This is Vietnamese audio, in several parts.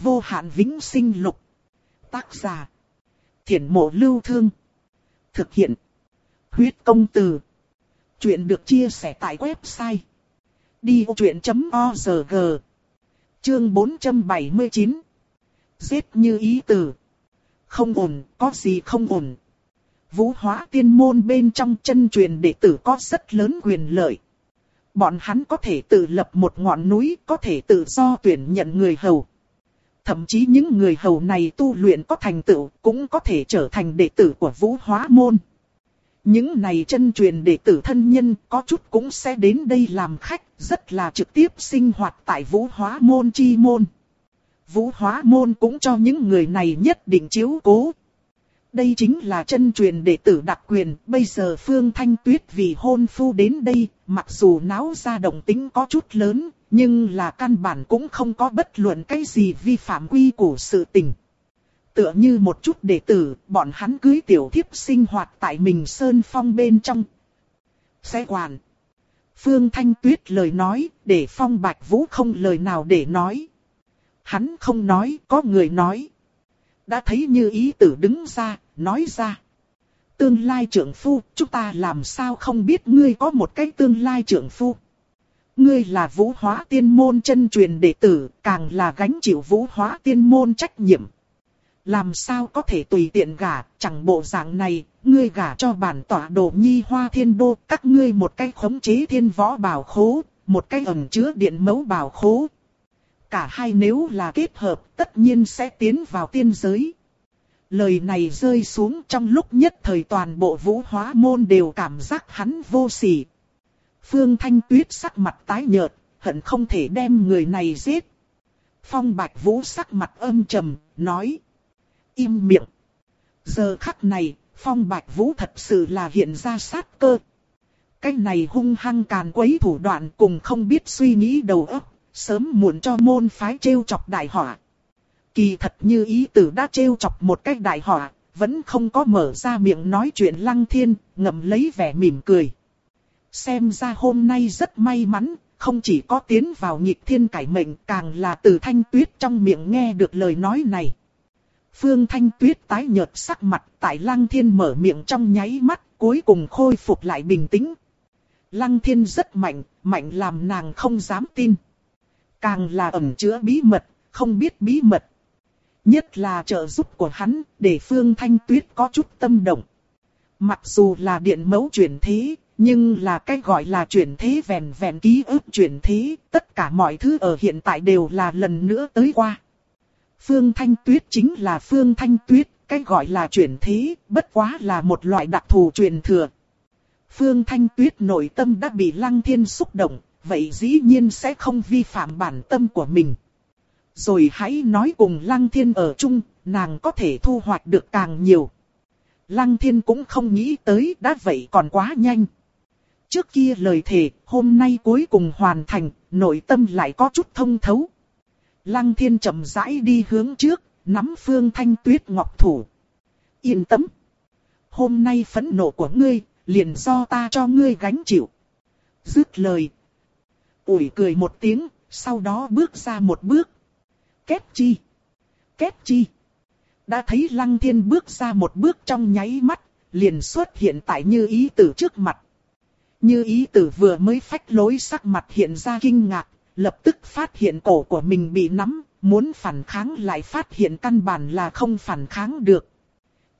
vô hạn vĩnh sinh lục. Tác giả. Thiển mộ lưu thương. Thực hiện. Huyết công từ. Chuyện được chia sẻ tại website. Đi vô chuyện.org Chương 479 Giết như ý tử. Không ổn, có gì không ổn. Vũ hóa tiên môn bên trong chân truyền đệ tử có rất lớn quyền lợi. Bọn hắn có thể tự lập một ngọn núi, có thể tự do tuyển nhận người hầu. Thậm chí những người hầu này tu luyện có thành tựu, cũng có thể trở thành đệ tử của vũ hóa môn. Những này chân truyền đệ tử thân nhân có chút cũng sẽ đến đây làm khách, rất là trực tiếp sinh hoạt tại vũ hóa môn chi môn. Vũ hóa môn cũng cho những người này nhất định chiếu cố. Đây chính là chân truyền đệ tử đặc quyền, bây giờ Phương Thanh Tuyết vì hôn phu đến đây, mặc dù náo ra động tính có chút lớn, nhưng là căn bản cũng không có bất luận cái gì vi phạm quy của sự tình. Tựa như một chút đệ tử, bọn hắn cưới tiểu thiếp sinh hoạt tại mình Sơn Phong bên trong. Xe quản. Phương Thanh Tuyết lời nói, để Phong Bạch Vũ không lời nào để nói. Hắn không nói, có người nói. Đã thấy như ý tử đứng ra, nói ra. Tương lai trưởng phu, chúng ta làm sao không biết ngươi có một cái tương lai trưởng phu. Ngươi là vũ hóa tiên môn chân truyền đệ tử, càng là gánh chịu vũ hóa tiên môn trách nhiệm. Làm sao có thể tùy tiện gả, chẳng bộ dạng này, ngươi gả cho bản tỏa đồ nhi hoa thiên đô, các ngươi một cái khống chế thiên võ bảo khố, một cái ẩn chứa điện mẫu bảo khố. Cả hai nếu là kết hợp, tất nhiên sẽ tiến vào tiên giới. Lời này rơi xuống trong lúc nhất thời toàn bộ vũ hóa môn đều cảm giác hắn vô sỉ. Phương Thanh Tuyết sắc mặt tái nhợt, hận không thể đem người này giết. Phong Bạch Vũ sắc mặt âm trầm, nói. Im miệng. Giờ khắc này, Phong Bạch Vũ thật sự là hiện ra sát cơ. Cái này hung hăng càn quấy thủ đoạn cùng không biết suy nghĩ đầu óc, sớm muộn cho môn phái trêu chọc đại họa. Kỳ thật như ý tử đã trêu chọc một cách đại họa, vẫn không có mở ra miệng nói chuyện lăng thiên, ngậm lấy vẻ mỉm cười. Xem ra hôm nay rất may mắn, không chỉ có tiến vào nhịp thiên cải mệnh càng là từ thanh tuyết trong miệng nghe được lời nói này. Phương thanh tuyết tái nhợt sắc mặt tại lăng thiên mở miệng trong nháy mắt cuối cùng khôi phục lại bình tĩnh. Lăng thiên rất mạnh, mạnh làm nàng không dám tin. Càng là ẩn chứa bí mật, không biết bí mật. Nhất là trợ giúp của hắn, để Phương Thanh Tuyết có chút tâm động. Mặc dù là điện mẫu chuyển thế, nhưng là cái gọi là chuyển thế vẹn vẹn ký ức chuyển thế, tất cả mọi thứ ở hiện tại đều là lần nữa tới qua. Phương Thanh Tuyết chính là Phương Thanh Tuyết, cái gọi là chuyển thế, bất quá là một loại đặc thù truyền thừa. Phương Thanh Tuyết nội tâm đã bị Lăng Thiên xúc động, vậy dĩ nhiên sẽ không vi phạm bản tâm của mình. Rồi hãy nói cùng Lăng Thiên ở chung, nàng có thể thu hoạch được càng nhiều. Lăng Thiên cũng không nghĩ tới đã vậy còn quá nhanh. Trước kia lời thề, hôm nay cuối cùng hoàn thành, nội tâm lại có chút thông thấu. Lăng Thiên chậm rãi đi hướng trước, nắm Phương Thanh Tuyết ngọc thủ. Yên tâm. Hôm nay phẫn nộ của ngươi, liền do ta cho ngươi gánh chịu. Dứt lời, ủi cười một tiếng, sau đó bước ra một bước. Kết chi? Kết chi? Đã thấy Lăng Thiên bước ra một bước trong nháy mắt, liền xuất hiện tại Như Ý Tử trước mặt. Như Ý Tử vừa mới phách lối sắc mặt hiện ra kinh ngạc, lập tức phát hiện cổ của mình bị nắm, muốn phản kháng lại phát hiện căn bản là không phản kháng được.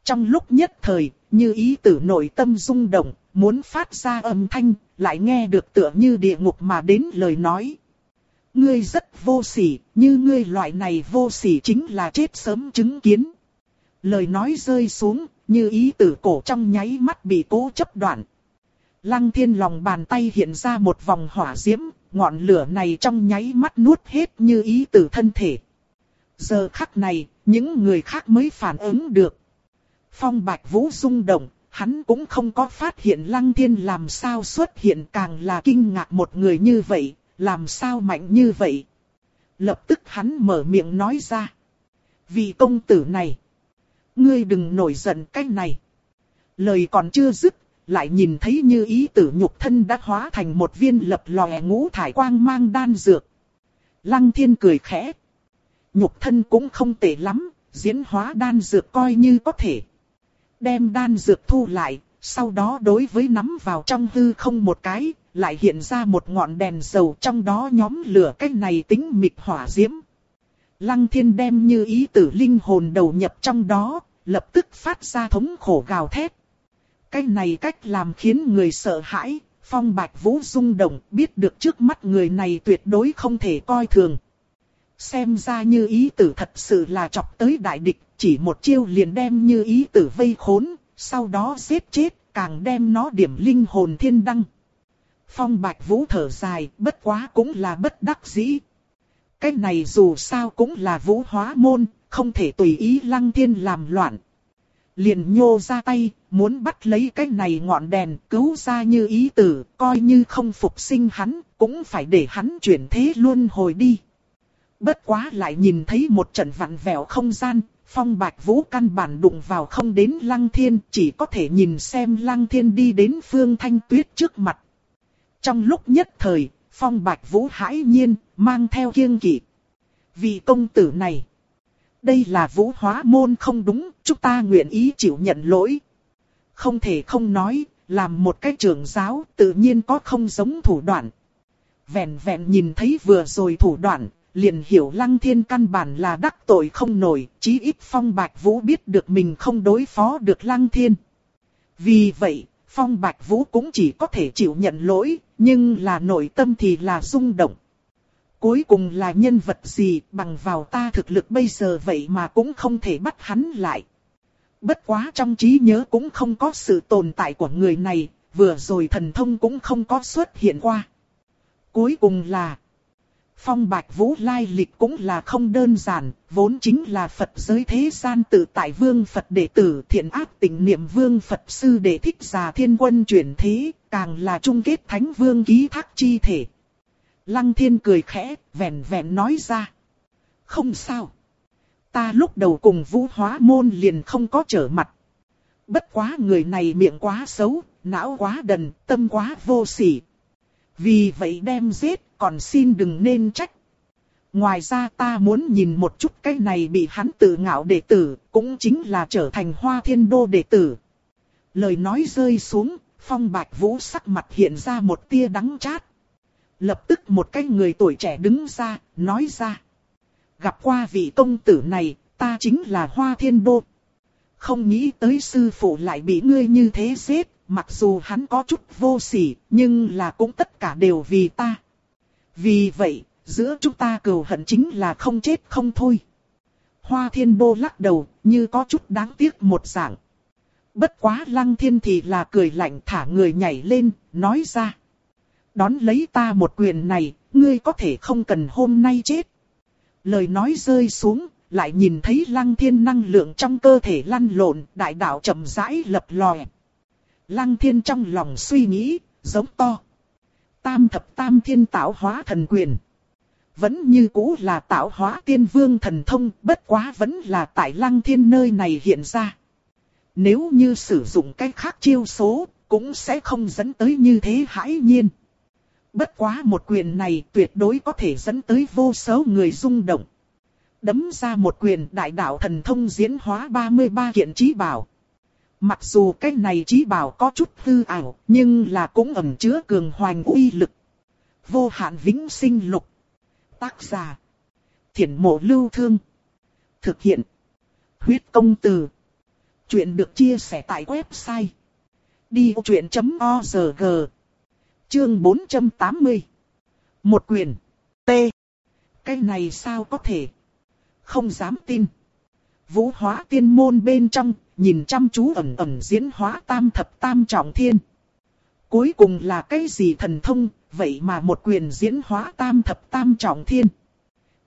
Trong lúc nhất thời, Như Ý Tử nội tâm rung động, muốn phát ra âm thanh, lại nghe được tựa như địa ngục mà đến lời nói. Ngươi rất vô sỉ, như ngươi loại này vô sỉ chính là chết sớm chứng kiến. Lời nói rơi xuống, như ý tử cổ trong nháy mắt bị cố chấp đoạn. Lăng thiên lòng bàn tay hiện ra một vòng hỏa diễm, ngọn lửa này trong nháy mắt nuốt hết như ý tử thân thể. Giờ khắc này, những người khác mới phản ứng được. Phong bạch vũ rung động, Hắn cũng không có phát hiện lăng thiên làm sao xuất hiện càng là kinh ngạc một người như vậy, làm sao mạnh như vậy. Lập tức hắn mở miệng nói ra. Vì công tử này, ngươi đừng nổi giận cách này. Lời còn chưa dứt, lại nhìn thấy như ý tử nhục thân đã hóa thành một viên lập lòe ngũ thải quang mang đan dược. Lăng thiên cười khẽ. Nhục thân cũng không tệ lắm, diễn hóa đan dược coi như có thể. Đem đan dược thu lại, sau đó đối với nắm vào trong hư không một cái, lại hiện ra một ngọn đèn dầu trong đó nhóm lửa cách này tính mịt hỏa diễm. Lăng thiên đem như ý tử linh hồn đầu nhập trong đó, lập tức phát ra thống khổ gào thét. Cái này cách làm khiến người sợ hãi, phong bạch vũ rung động biết được trước mắt người này tuyệt đối không thể coi thường. Xem ra như ý tử thật sự là chọc tới đại địch, chỉ một chiêu liền đem như ý tử vây khốn, sau đó giết chết, càng đem nó điểm linh hồn thiên đăng. Phong bạch vũ thở dài, bất quá cũng là bất đắc dĩ. Cái này dù sao cũng là vũ hóa môn, không thể tùy ý lăng thiên làm loạn. Liền nhô ra tay, muốn bắt lấy cái này ngọn đèn, cứu ra như ý tử, coi như không phục sinh hắn, cũng phải để hắn chuyển thế luôn hồi đi. Bất quá lại nhìn thấy một trận vặn vẹo không gian, phong bạch vũ căn bản đụng vào không đến lăng thiên, chỉ có thể nhìn xem lăng thiên đi đến phương thanh tuyết trước mặt. Trong lúc nhất thời, phong bạch vũ hãi nhiên, mang theo kiêng kỵ. vì công tử này, đây là vũ hóa môn không đúng, chúng ta nguyện ý chịu nhận lỗi. Không thể không nói, làm một cái trưởng giáo tự nhiên có không giống thủ đoạn. Vẹn vẹn nhìn thấy vừa rồi thủ đoạn, liền hiểu lăng thiên căn bản là đắc tội không nổi, chí ít phong bạch vũ biết được mình không đối phó được lăng thiên. Vì vậy, phong bạch vũ cũng chỉ có thể chịu nhận lỗi, nhưng là nội tâm thì là rung động. Cuối cùng là nhân vật gì bằng vào ta thực lực bây giờ vậy mà cũng không thể bắt hắn lại. Bất quá trong trí nhớ cũng không có sự tồn tại của người này, vừa rồi thần thông cũng không có xuất hiện qua. Cuối cùng là Phong Bạch Vũ lai lịch cũng là không đơn giản, vốn chính là Phật giới thế gian tự tại vương Phật đệ tử thiện ác tình niệm vương Phật sư đệ thích già thiên quân chuyển thế, càng là trung kết thánh vương ký thác chi thể. Lăng thiên cười khẽ, vẹn vẹn nói ra. Không sao. Ta lúc đầu cùng vũ hóa môn liền không có trở mặt. Bất quá người này miệng quá xấu, não quá đần, tâm quá vô sỉ. Vì vậy đem giết còn xin đừng nên trách. Ngoài ra ta muốn nhìn một chút cái này bị hắn tự ngạo đệ tử, cũng chính là trở thành hoa thiên đô đệ tử. Lời nói rơi xuống, phong bạch vũ sắc mặt hiện ra một tia đắng chát. Lập tức một cái người tuổi trẻ đứng ra, nói ra. Gặp qua vị công tử này, ta chính là hoa thiên đô. Không nghĩ tới sư phụ lại bị ngươi như thế giết, mặc dù hắn có chút vô sỉ, nhưng là cũng tất cả đều vì ta. Vì vậy, giữa chúng ta cầu hận chính là không chết không thôi. Hoa thiên đô lắc đầu, như có chút đáng tiếc một dạng. Bất quá lăng thiên thì là cười lạnh thả người nhảy lên, nói ra. Đón lấy ta một quyền này, ngươi có thể không cần hôm nay chết. Lời nói rơi xuống, lại nhìn thấy lăng thiên năng lượng trong cơ thể lăn lộn, đại đạo chậm rãi lập lòe. Lăng thiên trong lòng suy nghĩ, giống to tam thập tam thiên tạo hóa thần quyền. Vẫn như cũ là tạo hóa tiên vương thần thông, bất quá vẫn là tại lăng thiên nơi này hiện ra. Nếu như sử dụng cách khác chiêu số, cũng sẽ không dẫn tới như thế hãi nhiên. Bất quá một quyền này tuyệt đối có thể dẫn tới vô số người rung động. Đấm ra một quyền đại đạo thần thông diễn hóa 33 kiện trí bảo. Mặc dù cái này trí bảo có chút hư ảo, nhưng là cũng ẩn chứa cường hoành uy lực. Vô hạn vĩnh sinh lục. Tác giả. Thiển mộ lưu thương. Thực hiện. Huyết công từ. Chuyện được chia sẻ tại website. Đi vô chuyện.org Chương 480 Một quyền. T. Cái này sao có thể? Không dám tin. Vũ hóa tiên môn bên trong, nhìn chăm chú ẩn ẩn diễn hóa tam thập tam trọng thiên. Cuối cùng là cái gì thần thông, vậy mà một quyền diễn hóa tam thập tam trọng thiên.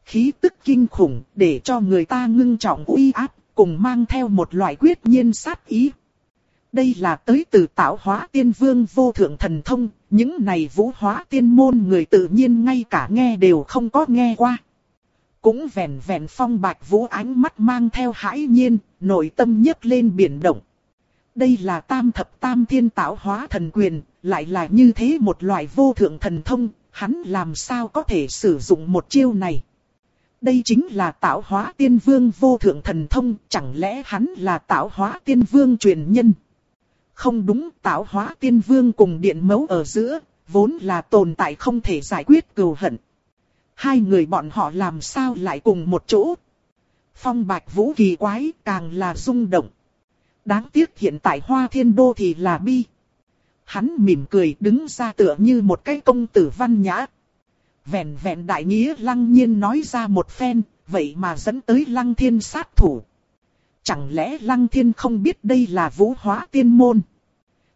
Khí tức kinh khủng để cho người ta ngưng trọng uy áp, cùng mang theo một loại quyết nhiên sát ý. Đây là tới từ tạo hóa tiên vương vô thượng thần thông, những này vũ hóa tiên môn người tự nhiên ngay cả nghe đều không có nghe qua. Cũng vẻn vẻn phong bạch vũ ánh mắt mang theo hãi nhiên, nội tâm nhấc lên biển động. Đây là tam thập tam thiên tạo hóa thần quyền, lại là như thế một loại vô thượng thần thông, hắn làm sao có thể sử dụng một chiêu này. Đây chính là tạo hóa tiên vương vô thượng thần thông, chẳng lẽ hắn là tạo hóa tiên vương truyền nhân? Không đúng, tạo hóa tiên vương cùng điện mẫu ở giữa, vốn là tồn tại không thể giải quyết cừu hận. Hai người bọn họ làm sao lại cùng một chỗ? Phong bạch vũ kỳ quái, càng là rung động. Đáng tiếc hiện tại hoa thiên đô thì là bi. Hắn mỉm cười đứng ra tựa như một cái công tử văn nhã. Vẹn vẹn đại nghĩa lăng nhiên nói ra một phen, vậy mà dẫn tới lăng thiên sát thủ. Chẳng lẽ lăng thiên không biết đây là vũ hóa tiên môn?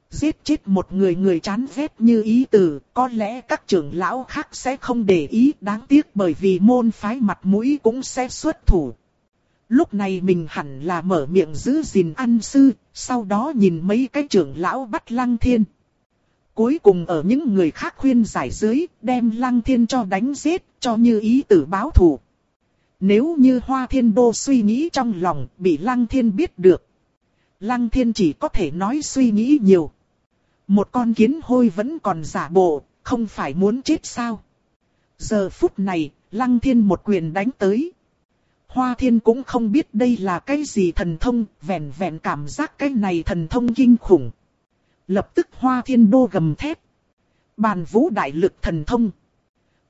Giết chết một người người chán ghét như ý tử, có lẽ các trưởng lão khác sẽ không để ý đáng tiếc bởi vì môn phái mặt mũi cũng sẽ xuất thủ. Lúc này mình hẳn là mở miệng giữ gìn ăn sư, sau đó nhìn mấy cái trưởng lão bắt lăng thiên. Cuối cùng ở những người khác khuyên giải dưới, đem lăng thiên cho đánh giết, cho như ý tử báo thù. Nếu như hoa thiên đô suy nghĩ trong lòng, bị lăng thiên biết được. Lăng thiên chỉ có thể nói suy nghĩ nhiều. Một con kiến hôi vẫn còn giả bộ, không phải muốn chết sao. Giờ phút này, lăng thiên một quyền đánh tới. Hoa thiên cũng không biết đây là cái gì thần thông, vẹn vẹn cảm giác cái này thần thông kinh khủng. Lập tức hoa thiên đô gầm thép. Bàn vũ đại lực thần thông.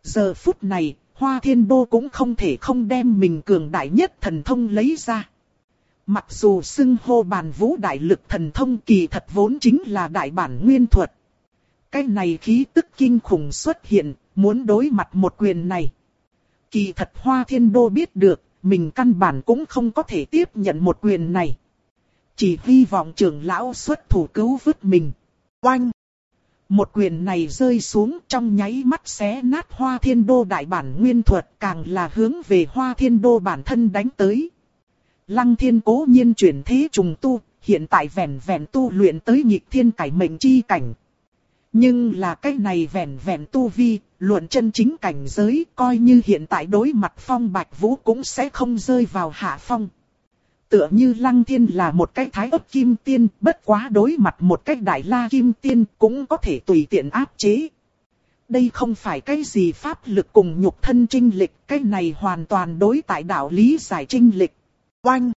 Giờ phút này, hoa thiên đô cũng không thể không đem mình cường đại nhất thần thông lấy ra. Mặc dù xưng hô bàn vũ đại lực thần thông kỳ thật vốn chính là đại bản nguyên thuật. Cái này khí tức kinh khủng xuất hiện, muốn đối mặt một quyền này. Kỳ thật hoa thiên đô biết được, mình căn bản cũng không có thể tiếp nhận một quyền này. Chỉ hy vọng trưởng lão xuất thủ cứu vứt mình. Oanh! Một quyền này rơi xuống trong nháy mắt xé nát hoa thiên đô đại bản nguyên thuật càng là hướng về hoa thiên đô bản thân đánh tới. Lăng thiên cố nhiên chuyển thế trùng tu, hiện tại vẹn vẹn tu luyện tới nhịp thiên cải mệnh chi cảnh. Nhưng là cái này vẹn vẹn tu vi, luận chân chính cảnh giới coi như hiện tại đối mặt phong bạch vũ cũng sẽ không rơi vào hạ phong. Tựa như lăng thiên là một cái thái ấp kim tiên, bất quá đối mặt một cái đại la kim tiên cũng có thể tùy tiện áp chế. Đây không phải cái gì pháp lực cùng nhục thân trinh lịch, cái này hoàn toàn đối tại đạo lý giải trinh lịch. Oanh!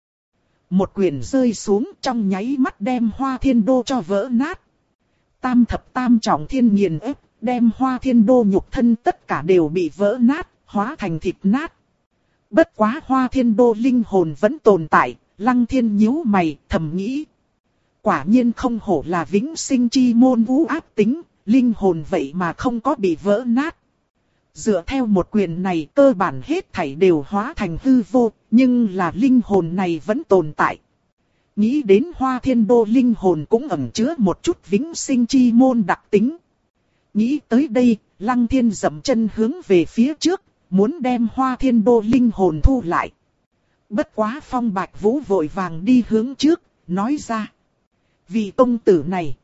Một quyền rơi xuống trong nháy mắt đem hoa thiên đô cho vỡ nát. Tam thập tam trọng thiên nghiền ép, đem hoa thiên đô nhục thân tất cả đều bị vỡ nát, hóa thành thịt nát. Bất quá hoa thiên đô linh hồn vẫn tồn tại, lăng thiên nhíu mày, thầm nghĩ. Quả nhiên không hổ là vĩnh sinh chi môn vũ áp tính, linh hồn vậy mà không có bị vỡ nát. Dựa theo một quyền này cơ bản hết thảy đều hóa thành hư vô, nhưng là linh hồn này vẫn tồn tại. Nghĩ đến hoa thiên đô linh hồn cũng ẩn chứa một chút vĩnh sinh chi môn đặc tính. Nghĩ tới đây, lăng thiên dậm chân hướng về phía trước, muốn đem hoa thiên đô linh hồn thu lại. Bất quá phong bạch vũ vội vàng đi hướng trước, nói ra. Vì công tử này,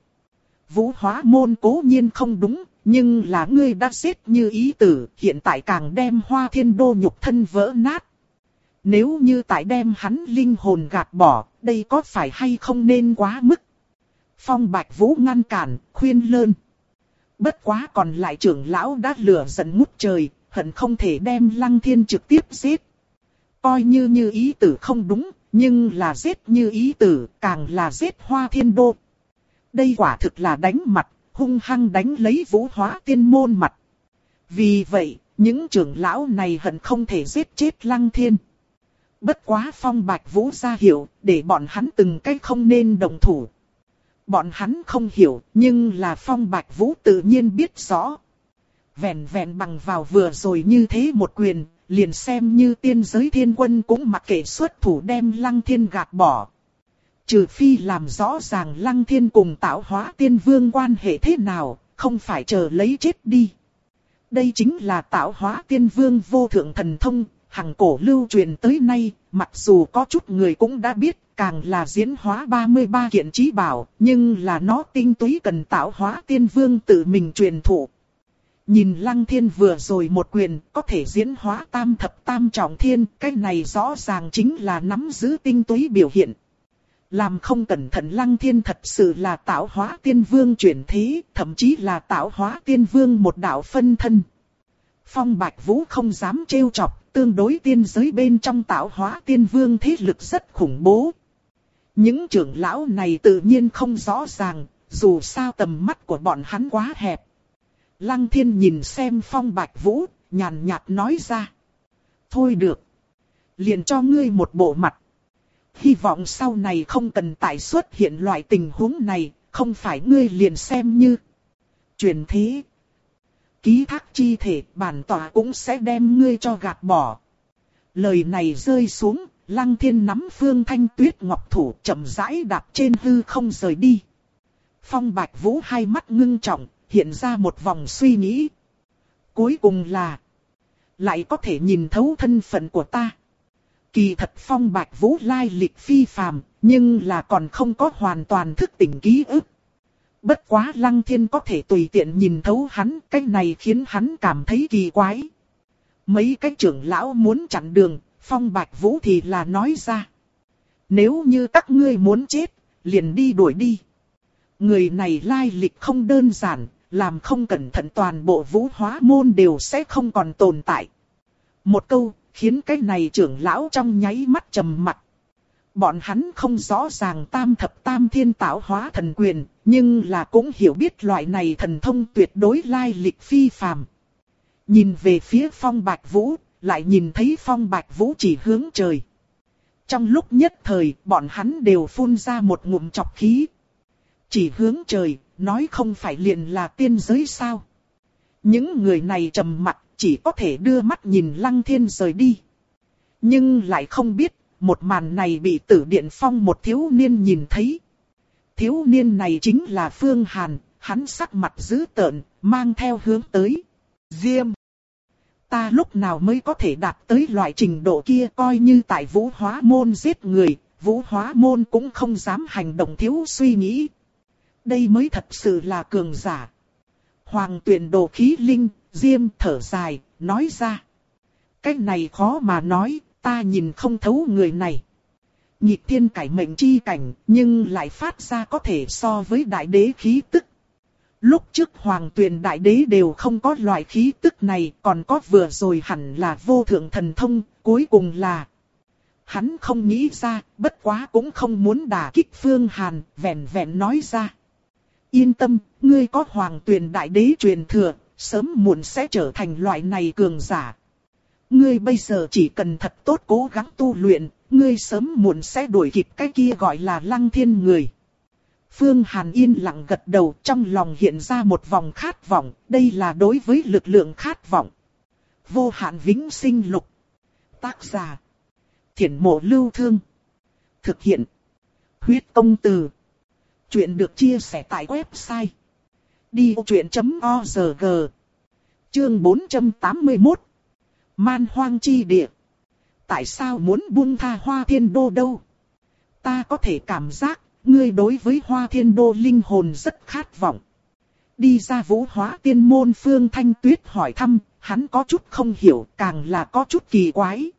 vũ hóa môn cố nhiên không đúng, nhưng là ngươi đã giết như ý tử, hiện tại càng đem hoa thiên đô nhục thân vỡ nát. Nếu như tại đem hắn linh hồn gạt bỏ, đây có phải hay không nên quá mức? Phong Bạch Vũ ngăn cản, khuyên lơn. Bất quá còn lại trưởng lão đã lửa giận ngút trời, hận không thể đem Lăng Thiên trực tiếp giết. Coi như như ý tử không đúng, nhưng là giết như ý tử, càng là giết hoa thiên đô. Đây quả thực là đánh mặt, hung hăng đánh lấy vũ hóa tiên môn mặt. Vì vậy, những trưởng lão này hận không thể giết chết lăng thiên. Bất quá phong bạch vũ ra hiểu, để bọn hắn từng cách không nên đồng thủ. Bọn hắn không hiểu, nhưng là phong bạch vũ tự nhiên biết rõ. Vẹn vẹn bằng vào vừa rồi như thế một quyền, liền xem như tiên giới thiên quân cũng mặc kệ xuất thủ đem lăng thiên gạt bỏ. Trừ phi làm rõ ràng lăng thiên cùng tạo hóa tiên vương quan hệ thế nào, không phải chờ lấy chết đi. Đây chính là tạo hóa tiên vương vô thượng thần thông, hằng cổ lưu truyền tới nay, mặc dù có chút người cũng đã biết, càng là diễn hóa 33 kiện trí bảo, nhưng là nó tinh túy cần tạo hóa tiên vương tự mình truyền thụ. Nhìn lăng thiên vừa rồi một quyền, có thể diễn hóa tam thập tam trọng thiên, cái này rõ ràng chính là nắm giữ tinh túy biểu hiện. Làm không cẩn thận lăng thiên thật sự là tạo hóa tiên vương chuyển thế, thậm chí là tạo hóa tiên vương một đạo phân thân. Phong Bạch Vũ không dám trêu chọc, tương đối tiên giới bên trong tạo hóa tiên vương thế lực rất khủng bố. Những trưởng lão này tự nhiên không rõ ràng, dù sao tầm mắt của bọn hắn quá hẹp. Lăng thiên nhìn xem phong bạch vũ, nhàn nhạt nói ra. Thôi được. Liền cho ngươi một bộ mặt. Hy vọng sau này không cần tại xuất hiện loại tình huống này, không phải ngươi liền xem như. Truyền thế. Ký thác chi thể bản tỏa cũng sẽ đem ngươi cho gạt bỏ. Lời này rơi xuống, lăng thiên nắm phương thanh tuyết ngọc thủ chậm rãi đạp trên hư không rời đi. Phong bạch vũ hai mắt ngưng trọng, hiện ra một vòng suy nghĩ. Cuối cùng là, lại có thể nhìn thấu thân phận của ta. Kỳ thật phong bạch vũ lai lịch phi phàm, nhưng là còn không có hoàn toàn thức tỉnh ký ức. Bất quá lăng thiên có thể tùy tiện nhìn thấu hắn, cái này khiến hắn cảm thấy kỳ quái. Mấy cái trưởng lão muốn chặn đường, phong bạch vũ thì là nói ra. Nếu như các ngươi muốn chết, liền đi đuổi đi. Người này lai lịch không đơn giản, làm không cẩn thận toàn bộ vũ hóa môn đều sẽ không còn tồn tại. Một câu, khiến cái này trưởng lão trong nháy mắt trầm mặt. Bọn hắn không rõ ràng tam thập tam thiên tạo hóa thần quyền, nhưng là cũng hiểu biết loại này thần thông tuyệt đối lai lịch phi phàm. Nhìn về phía phong bạch vũ, lại nhìn thấy phong bạch vũ chỉ hướng trời. Trong lúc nhất thời, bọn hắn đều phun ra một ngụm chọc khí. Chỉ hướng trời, nói không phải liền là tiên giới sao. Những người này trầm mặt, chỉ có thể đưa mắt nhìn lăng thiên rời đi. Nhưng lại không biết, một màn này bị tử điện phong một thiếu niên nhìn thấy. Thiếu niên này chính là Phương Hàn, hắn sắc mặt dữ tợn, mang theo hướng tới. Diêm! Ta lúc nào mới có thể đạt tới loại trình độ kia coi như tại vũ hóa môn giết người, vũ hóa môn cũng không dám hành động thiếu suy nghĩ. Đây mới thật sự là cường giả. Hoàng tuyển đồ khí linh, diêm thở dài, nói ra. Cái này khó mà nói, ta nhìn không thấu người này. Nhịp thiên cải mệnh chi cảnh, nhưng lại phát ra có thể so với đại đế khí tức. Lúc trước hoàng tuyền đại đế đều không có loại khí tức này, còn có vừa rồi hẳn là vô thượng thần thông, cuối cùng là... Hắn không nghĩ ra, bất quá cũng không muốn đả kích Phương Hàn, vẹn vẹn nói ra. Yên tâm, ngươi có hoàng tuyền đại đế truyền thừa, sớm muộn sẽ trở thành loại này cường giả. Ngươi bây giờ chỉ cần thật tốt cố gắng tu luyện, ngươi sớm muộn sẽ đuổi kịp cái kia gọi là lăng thiên người. Phương Hàn yên lặng gật đầu trong lòng hiện ra một vòng khát vọng, đây là đối với lực lượng khát vọng. Vô hạn vĩnh sinh lục. Tác giả. Thiển mộ lưu thương. Thực hiện. Huyết công từ. Chuyện được chia sẻ tại website. Đi truyện.org Chương 481 Man hoang chi địa. Tại sao muốn buông tha hoa thiên đô đâu? Ta có thể cảm giác, ngươi đối với hoa thiên đô linh hồn rất khát vọng. Đi ra vũ hóa tiên môn phương thanh tuyết hỏi thăm, hắn có chút không hiểu, càng là có chút kỳ quái.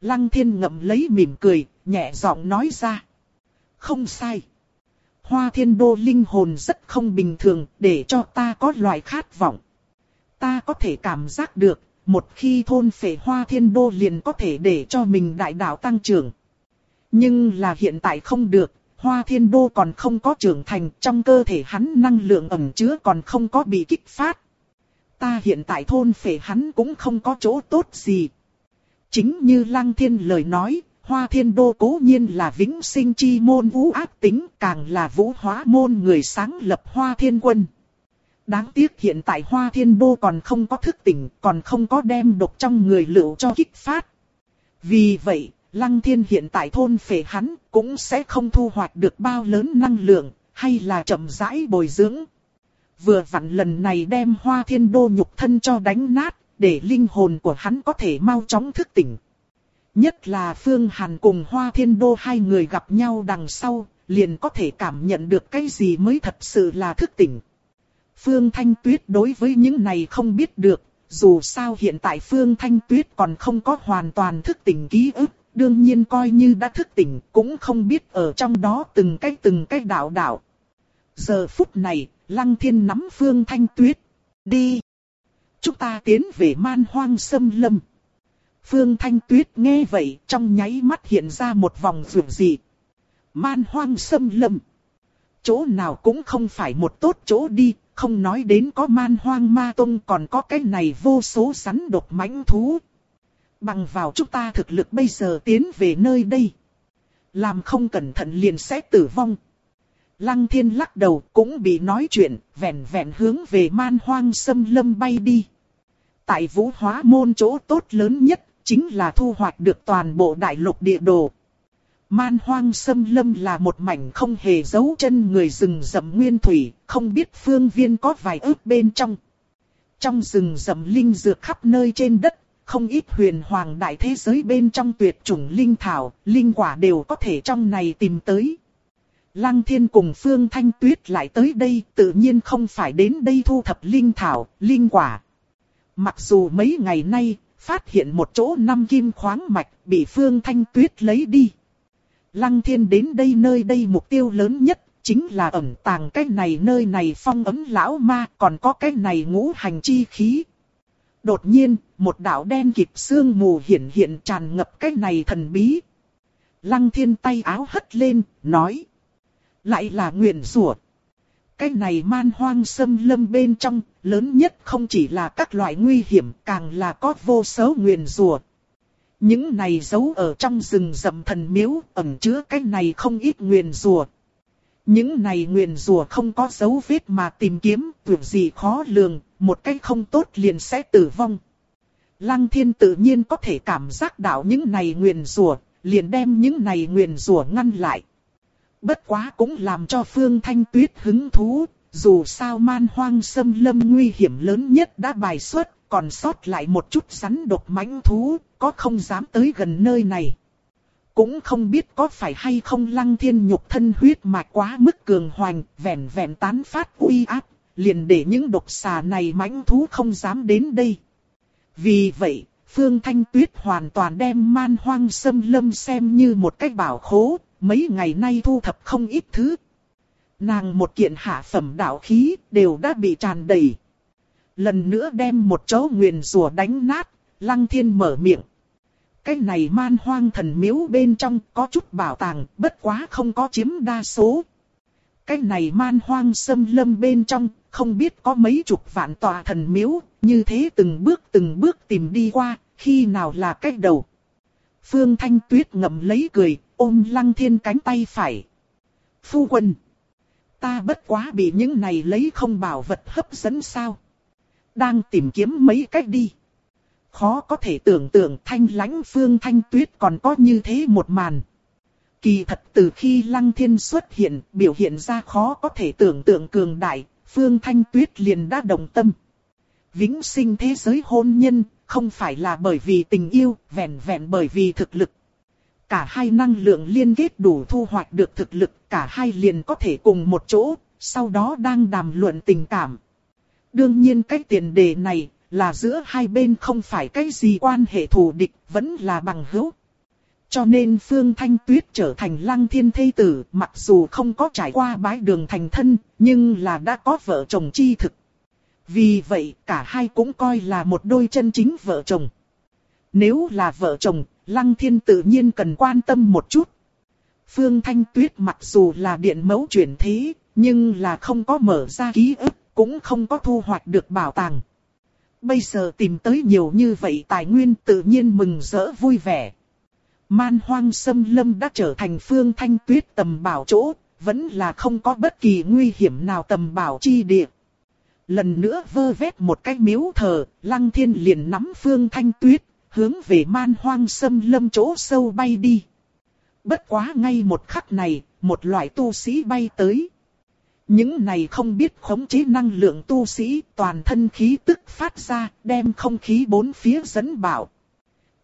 Lăng thiên ngậm lấy mỉm cười, nhẹ giọng nói ra. Không sai. Hoa thiên đô linh hồn rất không bình thường, để cho ta có loại khát vọng. Ta có thể cảm giác được, một khi thôn phệ hoa thiên đô liền có thể để cho mình đại đạo tăng trưởng. Nhưng là hiện tại không được, hoa thiên đô còn không có trưởng thành, trong cơ thể hắn năng lượng ẩm chứa còn không có bị kích phát. Ta hiện tại thôn phệ hắn cũng không có chỗ tốt gì. Chính như lăng thiên lời nói, hoa thiên đô cố nhiên là vĩnh sinh chi môn vũ ác tính, càng là vũ hóa môn người sáng lập hoa thiên quân. Đáng tiếc hiện tại Hoa Thiên Đô còn không có thức tỉnh, còn không có đem độc trong người lựu cho kích phát. Vì vậy, Lăng Thiên hiện tại thôn phệ hắn cũng sẽ không thu hoạch được bao lớn năng lượng, hay là chậm rãi bồi dưỡng. Vừa vặn lần này đem Hoa Thiên Đô nhục thân cho đánh nát, để linh hồn của hắn có thể mau chóng thức tỉnh. Nhất là Phương Hàn cùng Hoa Thiên Đô hai người gặp nhau đằng sau, liền có thể cảm nhận được cái gì mới thật sự là thức tỉnh. Phương Thanh Tuyết đối với những này không biết được, dù sao hiện tại Phương Thanh Tuyết còn không có hoàn toàn thức tỉnh ký ức, đương nhiên coi như đã thức tỉnh cũng không biết ở trong đó từng cái từng cái đạo đạo. Giờ phút này, Lăng Thiên nắm Phương Thanh Tuyết. Đi! Chúng ta tiến về man hoang sâm lâm. Phương Thanh Tuyết nghe vậy trong nháy mắt hiện ra một vòng vượt dị. Man hoang sâm lâm. Chỗ nào cũng không phải một tốt chỗ đi, không nói đến có man hoang ma tông còn có cái này vô số rắn độc mãnh thú. Bằng vào chúng ta thực lực bây giờ tiến về nơi đây. Làm không cẩn thận liền sẽ tử vong. Lăng thiên lắc đầu cũng bị nói chuyện, vẹn vẹn hướng về man hoang sâm lâm bay đi. Tại vũ hóa môn chỗ tốt lớn nhất, chính là thu hoạch được toàn bộ đại lục địa đồ. Man hoang sâm lâm là một mảnh không hề giấu chân người rừng rậm nguyên thủy, không biết phương viên có vài ước bên trong. Trong rừng rậm linh dược khắp nơi trên đất, không ít huyền hoàng đại thế giới bên trong tuyệt chủng linh thảo, linh quả đều có thể trong này tìm tới. Lăng thiên cùng Phương Thanh Tuyết lại tới đây tự nhiên không phải đến đây thu thập linh thảo, linh quả. Mặc dù mấy ngày nay, phát hiện một chỗ năm kim khoáng mạch bị Phương Thanh Tuyết lấy đi. Lăng thiên đến đây nơi đây mục tiêu lớn nhất, chính là ẩn tàng cái này nơi này phong ấm lão ma, còn có cái này ngũ hành chi khí. Đột nhiên, một đạo đen kịp sương mù hiện hiện tràn ngập cái này thần bí. Lăng thiên tay áo hất lên, nói. Lại là nguyện rủa cái này man hoang sâm lâm bên trong, lớn nhất không chỉ là các loại nguy hiểm, càng là có vô số nguyền rủa những này giấu ở trong rừng rậm thần miếu, ẩn chứa cái này không ít nguyền rùa. Những này nguyền rùa không có dấu vết mà tìm kiếm, tuyệt gì khó lường, một cách không tốt liền sẽ tử vong. Lăng thiên tự nhiên có thể cảm giác đạo những này nguyền rùa, liền đem những này nguyền rùa ngăn lại. Bất quá cũng làm cho Phương Thanh Tuyết hứng thú, dù sao man hoang xâm lâm nguy hiểm lớn nhất đã bài xuất, còn sót lại một chút rắn độc mãnh thú, có không dám tới gần nơi này. Cũng không biết có phải hay không lăng thiên nhục thân huyết mạch quá mức cường hoành, vẹn vẹn tán phát uy áp, liền để những độc xà này mãnh thú không dám đến đây. Vì vậy, Phương Thanh Tuyết hoàn toàn đem man hoang xâm lâm xem như một cách bảo khố, mấy ngày nay thu thập không ít thứ. Nàng một kiện hạ phẩm đạo khí đều đã bị tràn đầy. Lần nữa đem một chỗ nguyền rùa đánh nát, lăng thiên mở miệng. Cái này man hoang thần miếu bên trong có chút bảo tàng, bất quá không có chiếm đa số. Cái này man hoang xâm lâm bên trong, không biết có mấy chục vạn tòa thần miếu, như thế từng bước từng bước tìm đi qua, khi nào là cách đầu. Phương Thanh Tuyết ngậm lấy cười, ôm lăng thiên cánh tay phải. Phu quân! Ta bất quá bị những này lấy không bảo vật hấp dẫn sao? Đang tìm kiếm mấy cách đi. Khó có thể tưởng tượng thanh lãnh phương thanh tuyết còn có như thế một màn. Kỳ thật từ khi lăng thiên xuất hiện, biểu hiện ra khó có thể tưởng tượng cường đại, phương thanh tuyết liền đã đồng tâm. Vĩnh sinh thế giới hôn nhân, không phải là bởi vì tình yêu, vẹn vẹn bởi vì thực lực. Cả hai năng lượng liên kết đủ thu hoạch được thực lực, cả hai liền có thể cùng một chỗ, sau đó đang đàm luận tình cảm. Đương nhiên cái tiền đề này là giữa hai bên không phải cái gì quan hệ thù địch, vẫn là bằng hữu. Cho nên Phương Thanh Tuyết trở thành lăng thiên thây tử, mặc dù không có trải qua bái đường thành thân, nhưng là đã có vợ chồng chi thực. Vì vậy cả hai cũng coi là một đôi chân chính vợ chồng. Nếu là vợ chồng, lăng thiên tự nhiên cần quan tâm một chút. Phương Thanh Tuyết mặc dù là điện mẫu chuyển thế, nhưng là không có mở ra ký ức, cũng không có thu hoạch được bảo tàng. Bây giờ tìm tới nhiều như vậy tài nguyên tự nhiên mừng rỡ vui vẻ. Man hoang sâm lâm đã trở thành phương thanh tuyết tầm bảo chỗ, vẫn là không có bất kỳ nguy hiểm nào tầm bảo chi địa. Lần nữa vơ vét một cái miếu thờ, lăng thiên liền nắm phương thanh tuyết, hướng về man hoang sâm lâm chỗ sâu bay đi. Bất quá ngay một khắc này, một loại tu sĩ bay tới. Những này không biết khống chế năng lượng tu sĩ toàn thân khí tức phát ra, đem không khí bốn phía dẫn bảo.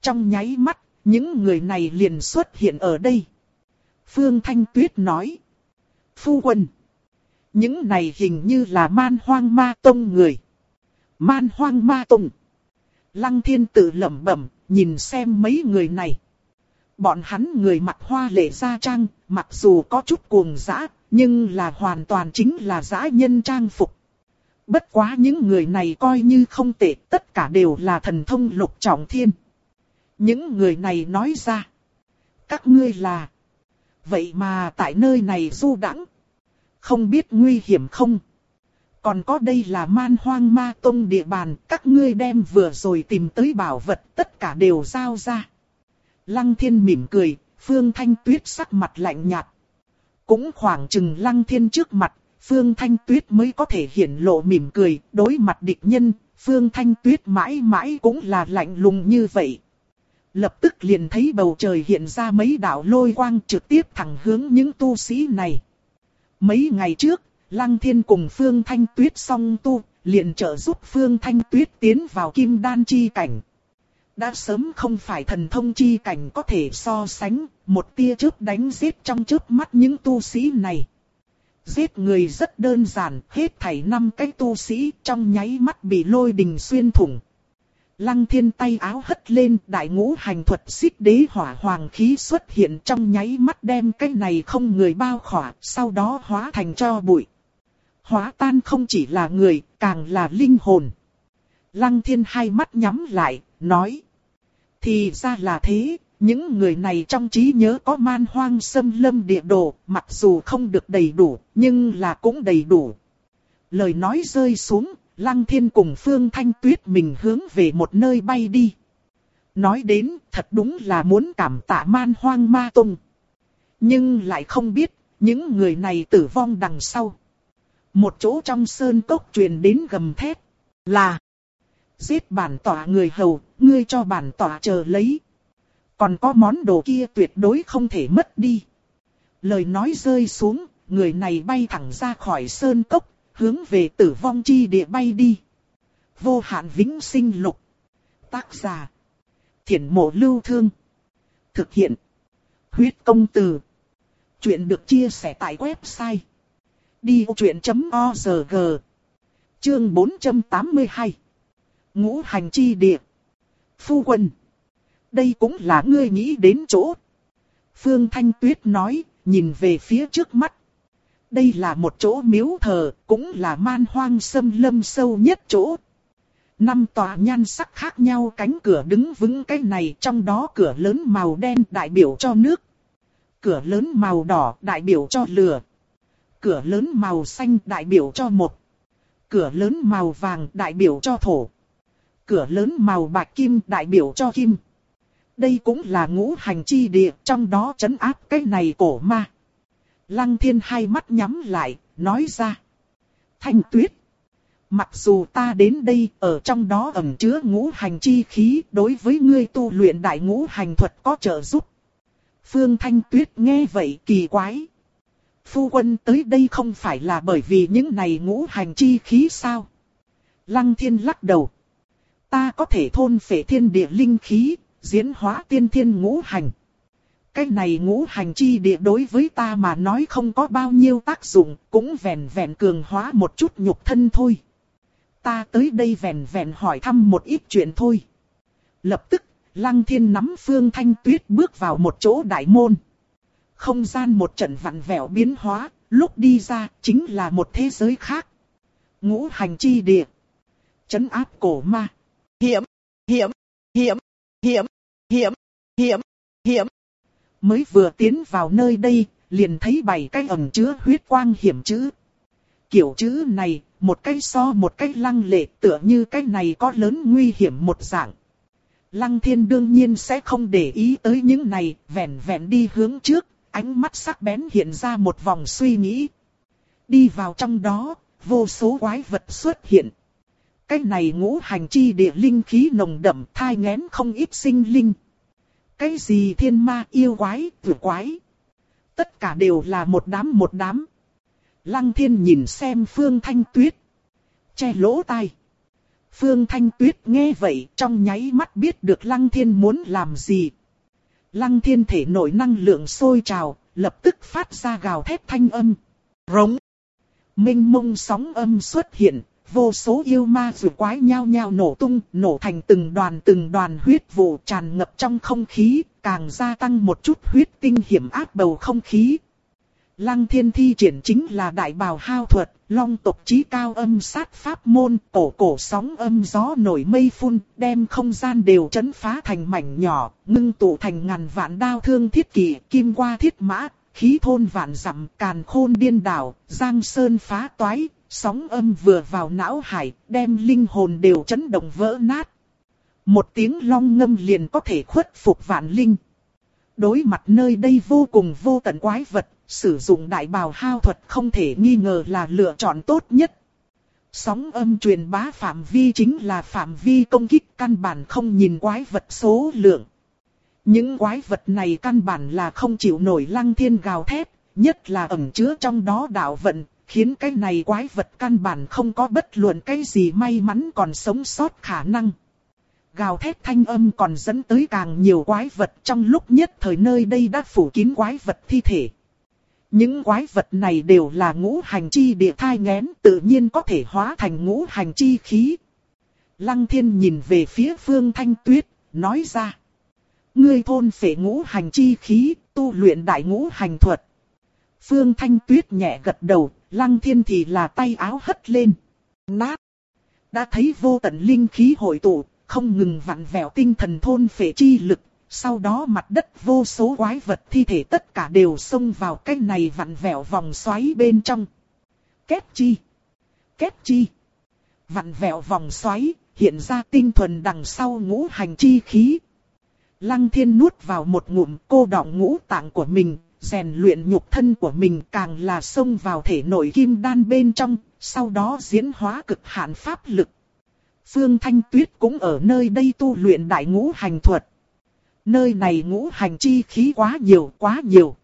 Trong nháy mắt, những người này liền xuất hiện ở đây. Phương Thanh Tuyết nói. Phu quân. Những này hình như là man hoang ma tông người. Man hoang ma tông. Lăng thiên tự lẩm bẩm, nhìn xem mấy người này. Bọn hắn người mặc hoa lệ gia trang, mặc dù có chút cuồng dã, nhưng là hoàn toàn chính là dã nhân trang phục. Bất quá những người này coi như không tệ, tất cả đều là thần thông lục trọng thiên. Những người này nói ra. Các ngươi là. Vậy mà tại nơi này du đãng Không biết nguy hiểm không? Còn có đây là man hoang ma tông địa bàn, các ngươi đem vừa rồi tìm tới bảo vật tất cả đều giao ra. Lăng thiên mỉm cười, Phương Thanh Tuyết sắc mặt lạnh nhạt. Cũng khoảng chừng lăng thiên trước mặt, Phương Thanh Tuyết mới có thể hiển lộ mỉm cười, đối mặt địch nhân, Phương Thanh Tuyết mãi mãi cũng là lạnh lùng như vậy. Lập tức liền thấy bầu trời hiện ra mấy đạo lôi quang trực tiếp thẳng hướng những tu sĩ này. Mấy ngày trước, Lăng Thiên cùng Phương Thanh Tuyết song tu, liền trợ giúp Phương Thanh Tuyết tiến vào kim đan chi cảnh. Đã sớm không phải thần thông chi cảnh có thể so sánh, một tia chớp đánh giết trong chớp mắt những tu sĩ này. Giết người rất đơn giản, hết thảy năm cái tu sĩ trong nháy mắt bị lôi đình xuyên thủng. Lăng thiên tay áo hất lên, đại ngũ hành thuật xích đế hỏa hoàng khí xuất hiện trong nháy mắt đem cái này không người bao khỏa, sau đó hóa thành cho bụi. Hóa tan không chỉ là người, càng là linh hồn. Lăng thiên hai mắt nhắm lại, nói. Thì ra là thế, những người này trong trí nhớ có man hoang xâm lâm địa đồ, mặc dù không được đầy đủ, nhưng là cũng đầy đủ. Lời nói rơi xuống, Lăng Thiên cùng Phương Thanh Tuyết mình hướng về một nơi bay đi. Nói đến, thật đúng là muốn cảm tạ man hoang ma tung. Nhưng lại không biết, những người này tử vong đằng sau. Một chỗ trong sơn cốc truyền đến gầm thét, là Giết bản tỏa người hầu, ngươi cho bản tỏa chờ lấy. Còn có món đồ kia tuyệt đối không thể mất đi. Lời nói rơi xuống, người này bay thẳng ra khỏi sơn cốc, hướng về tử vong chi địa bay đi. Vô hạn vĩnh sinh lục. Tác giả. Thiển mộ lưu thương. Thực hiện. Huyết công từ. Chuyện được chia sẻ tại website. Đi vô chuyện.org Chương 482 Ngũ hành chi địa. Phu quân. Đây cũng là ngươi nghĩ đến chỗ. Phương Thanh Tuyết nói, nhìn về phía trước mắt. Đây là một chỗ miếu thờ, cũng là man hoang sâm lâm sâu nhất chỗ. Năm tòa nhan sắc khác nhau cánh cửa đứng vững cái này trong đó cửa lớn màu đen đại biểu cho nước. Cửa lớn màu đỏ đại biểu cho lửa. Cửa lớn màu xanh đại biểu cho một. Cửa lớn màu vàng đại biểu cho thổ cửa lớn màu bạc kim đại biểu cho kim. Đây cũng là ngũ hành chi địa, trong đó chấn áp cái này cổ ma. Lăng thiên hai mắt nhắm lại, nói ra. Thanh tuyết. Mặc dù ta đến đây, ở trong đó ẩn chứa ngũ hành chi khí, đối với ngươi tu luyện đại ngũ hành thuật có trợ giúp. Phương Thanh Tuyết nghe vậy kỳ quái. Phu quân tới đây không phải là bởi vì những này ngũ hành chi khí sao? Lăng thiên lắc đầu. Ta có thể thôn phệ thiên địa linh khí, diễn hóa tiên thiên ngũ hành. Cái này ngũ hành chi địa đối với ta mà nói không có bao nhiêu tác dụng, cũng vẹn vẹn cường hóa một chút nhục thân thôi. Ta tới đây vẹn vẹn hỏi thăm một ít chuyện thôi. Lập tức, Lăng Thiên nắm Phương Thanh Tuyết bước vào một chỗ đại môn. Không gian một trận vặn vẹo biến hóa, lúc đi ra chính là một thế giới khác. Ngũ hành chi địa. Chấn áp cổ ma hiểm, hiểm, hiểm, hiểm, hiểm, hiểm, hiểm. Mới vừa tiến vào nơi đây, liền thấy bảy cái ẩn chứa huyết quang hiểm chữ. Kiểu chữ này, một cái so một cái lăng lệ tựa như cái này có lớn nguy hiểm một dạng. Lăng thiên đương nhiên sẽ không để ý tới những này, vẹn vẹn đi hướng trước, ánh mắt sắc bén hiện ra một vòng suy nghĩ. Đi vào trong đó, vô số quái vật xuất hiện. Cái này ngũ hành chi địa linh khí nồng đậm thai ngén không ít sinh linh. Cái gì thiên ma yêu quái, tử quái. Tất cả đều là một đám một đám. Lăng thiên nhìn xem Phương Thanh Tuyết. Che lỗ tai. Phương Thanh Tuyết nghe vậy trong nháy mắt biết được Lăng thiên muốn làm gì. Lăng thiên thể nội năng lượng sôi trào, lập tức phát ra gào thét thanh âm. Rống. Minh mông sóng âm xuất hiện, vô số yêu ma rùa quái nhao nhao nổ tung, nổ thành từng đoàn từng đoàn huyết vụ tràn ngập trong không khí, càng gia tăng một chút huyết tinh hiểm áp bầu không khí. Lăng thiên thi triển chính là đại bào hao thuật, long tộc trí cao âm sát pháp môn, cổ cổ sóng âm gió nổi mây phun, đem không gian đều chấn phá thành mảnh nhỏ, ngưng tụ thành ngàn vạn đao thương thiết kỷ, kim qua thiết mã, khí thôn vạn dặm, càn khôn điên đảo, giang sơn phá toái, sóng âm vừa vào não hải, đem linh hồn đều chấn động vỡ nát. Một tiếng long ngâm liền có thể khuất phục vạn linh. Đối mặt nơi đây vô cùng vô tận quái vật, sử dụng đại bào hao thuật không thể nghi ngờ là lựa chọn tốt nhất. Sóng âm truyền bá phạm vi chính là phạm vi công kích căn bản không nhìn quái vật số lượng. Những quái vật này căn bản là không chịu nổi lăng thiên gào thét, nhất là ẩn chứa trong đó đạo vận, khiến cái này quái vật căn bản không có bất luận cái gì may mắn còn sống sót khả năng. Gào thét thanh âm còn dẫn tới càng nhiều quái vật trong lúc nhất thời nơi đây đã phủ kín quái vật thi thể. Những quái vật này đều là ngũ hành chi địa thai ngén tự nhiên có thể hóa thành ngũ hành chi khí. Lăng thiên nhìn về phía phương thanh tuyết, nói ra. Ngươi thôn phệ ngũ hành chi khí, tu luyện đại ngũ hành thuật. Phương thanh tuyết nhẹ gật đầu, lăng thiên thì là tay áo hất lên. Nát. Đã thấy vô tận linh khí hội tụ, không ngừng vặn vẹo tinh thần thôn phệ chi lực, sau đó mặt đất vô số quái vật thi thể tất cả đều xông vào cái này vặn vẹo vòng xoáy bên trong. Kết chi? Kết chi? Vặn vẹo vòng xoáy, hiện ra tinh thuần đằng sau ngũ hành chi khí. Lăng thiên nuốt vào một ngụm cô đọng ngũ tạng của mình, rèn luyện nhục thân của mình càng là xông vào thể nội kim đan bên trong, sau đó diễn hóa cực hạn pháp lực. Phương Thanh Tuyết cũng ở nơi đây tu luyện đại ngũ hành thuật. Nơi này ngũ hành chi khí quá nhiều quá nhiều.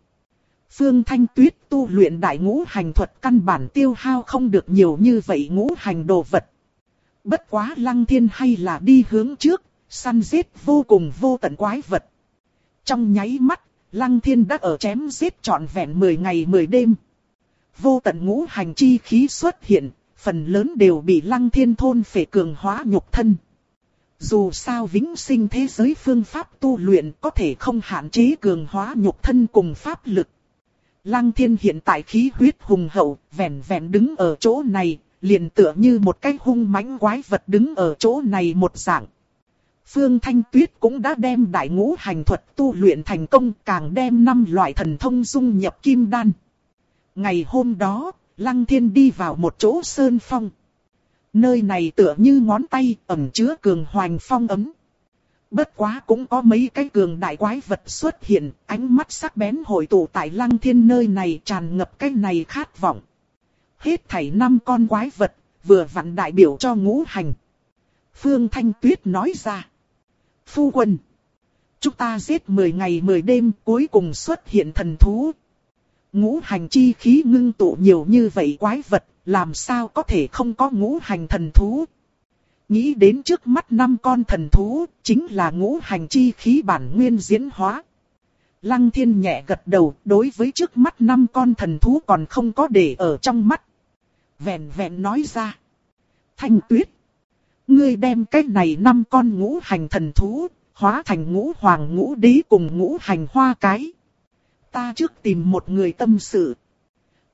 Phương Thanh Tuyết tu luyện đại ngũ hành thuật căn bản tiêu hao không được nhiều như vậy ngũ hành đồ vật. Bất quá lăng thiên hay là đi hướng trước, săn giết vô cùng vô tận quái vật. Trong nháy mắt, lăng thiên đã ở chém giết trọn vẹn 10 ngày 10 đêm. Vô tận ngũ hành chi khí xuất hiện, phần lớn đều bị lăng thiên thôn phệ cường hóa nhục thân. Dù sao vĩnh sinh thế giới phương pháp tu luyện có thể không hạn chế cường hóa nhục thân cùng pháp lực. Lăng thiên hiện tại khí huyết hùng hậu, vẹn vẹn đứng ở chỗ này, liền tựa như một cái hung mãnh quái vật đứng ở chỗ này một dạng. Phương Thanh Tuyết cũng đã đem đại ngũ hành thuật tu luyện thành công càng đem năm loại thần thông dung nhập kim đan. Ngày hôm đó, Lăng Thiên đi vào một chỗ sơn phong. Nơi này tựa như ngón tay ẩm chứa cường hoành phong ấm. Bất quá cũng có mấy cái cường đại quái vật xuất hiện, ánh mắt sắc bén hội tụ tại lăng thiên nơi này tràn ngập cái này khát vọng. Hết thảy năm con quái vật, vừa vặn đại biểu cho ngũ hành. Phương Thanh Tuyết nói ra. Phu quân. Chúng ta giết 10 ngày 10 đêm cuối cùng xuất hiện thần thú. Ngũ hành chi khí ngưng tụ nhiều như vậy quái vật, làm sao có thể không có ngũ hành thần thú. Nghĩ đến trước mắt năm con thần thú, chính là ngũ hành chi khí bản nguyên diễn hóa. Lăng thiên nhẹ gật đầu, đối với trước mắt năm con thần thú còn không có để ở trong mắt. Vẹn vẹn nói ra. Thanh tuyết. Ngươi đem cái này năm con ngũ hành thần thú, hóa thành ngũ hoàng ngũ đế cùng ngũ hành hoa cái. Ta trước tìm một người tâm sự.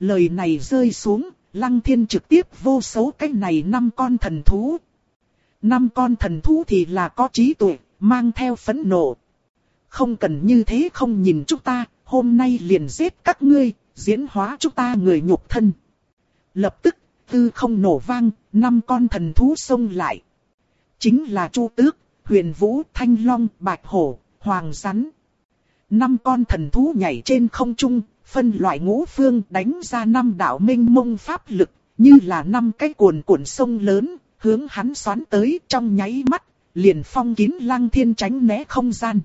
Lời này rơi xuống, lăng thiên trực tiếp vô số cái này năm con thần thú. Năm con thần thú thì là có trí tuệ, mang theo phẫn nộ. Không cần như thế không nhìn chúng ta, hôm nay liền giết các ngươi, diễn hóa chúng ta người nhục thân. Lập tức, tư không nổ vang, năm con thần thú xông lại. Chính là Chu Tước, Huyền Vũ, Thanh Long, Bạch Hổ, Hoàng Rắn. Năm con thần thú nhảy trên không trung, phân loại ngũ phương đánh ra năm đạo minh mông pháp lực, như là năm cái cuồn cuộn sông lớn, hướng hắn xoắn tới trong nháy mắt, liền phong kín lăng thiên tránh né không gian.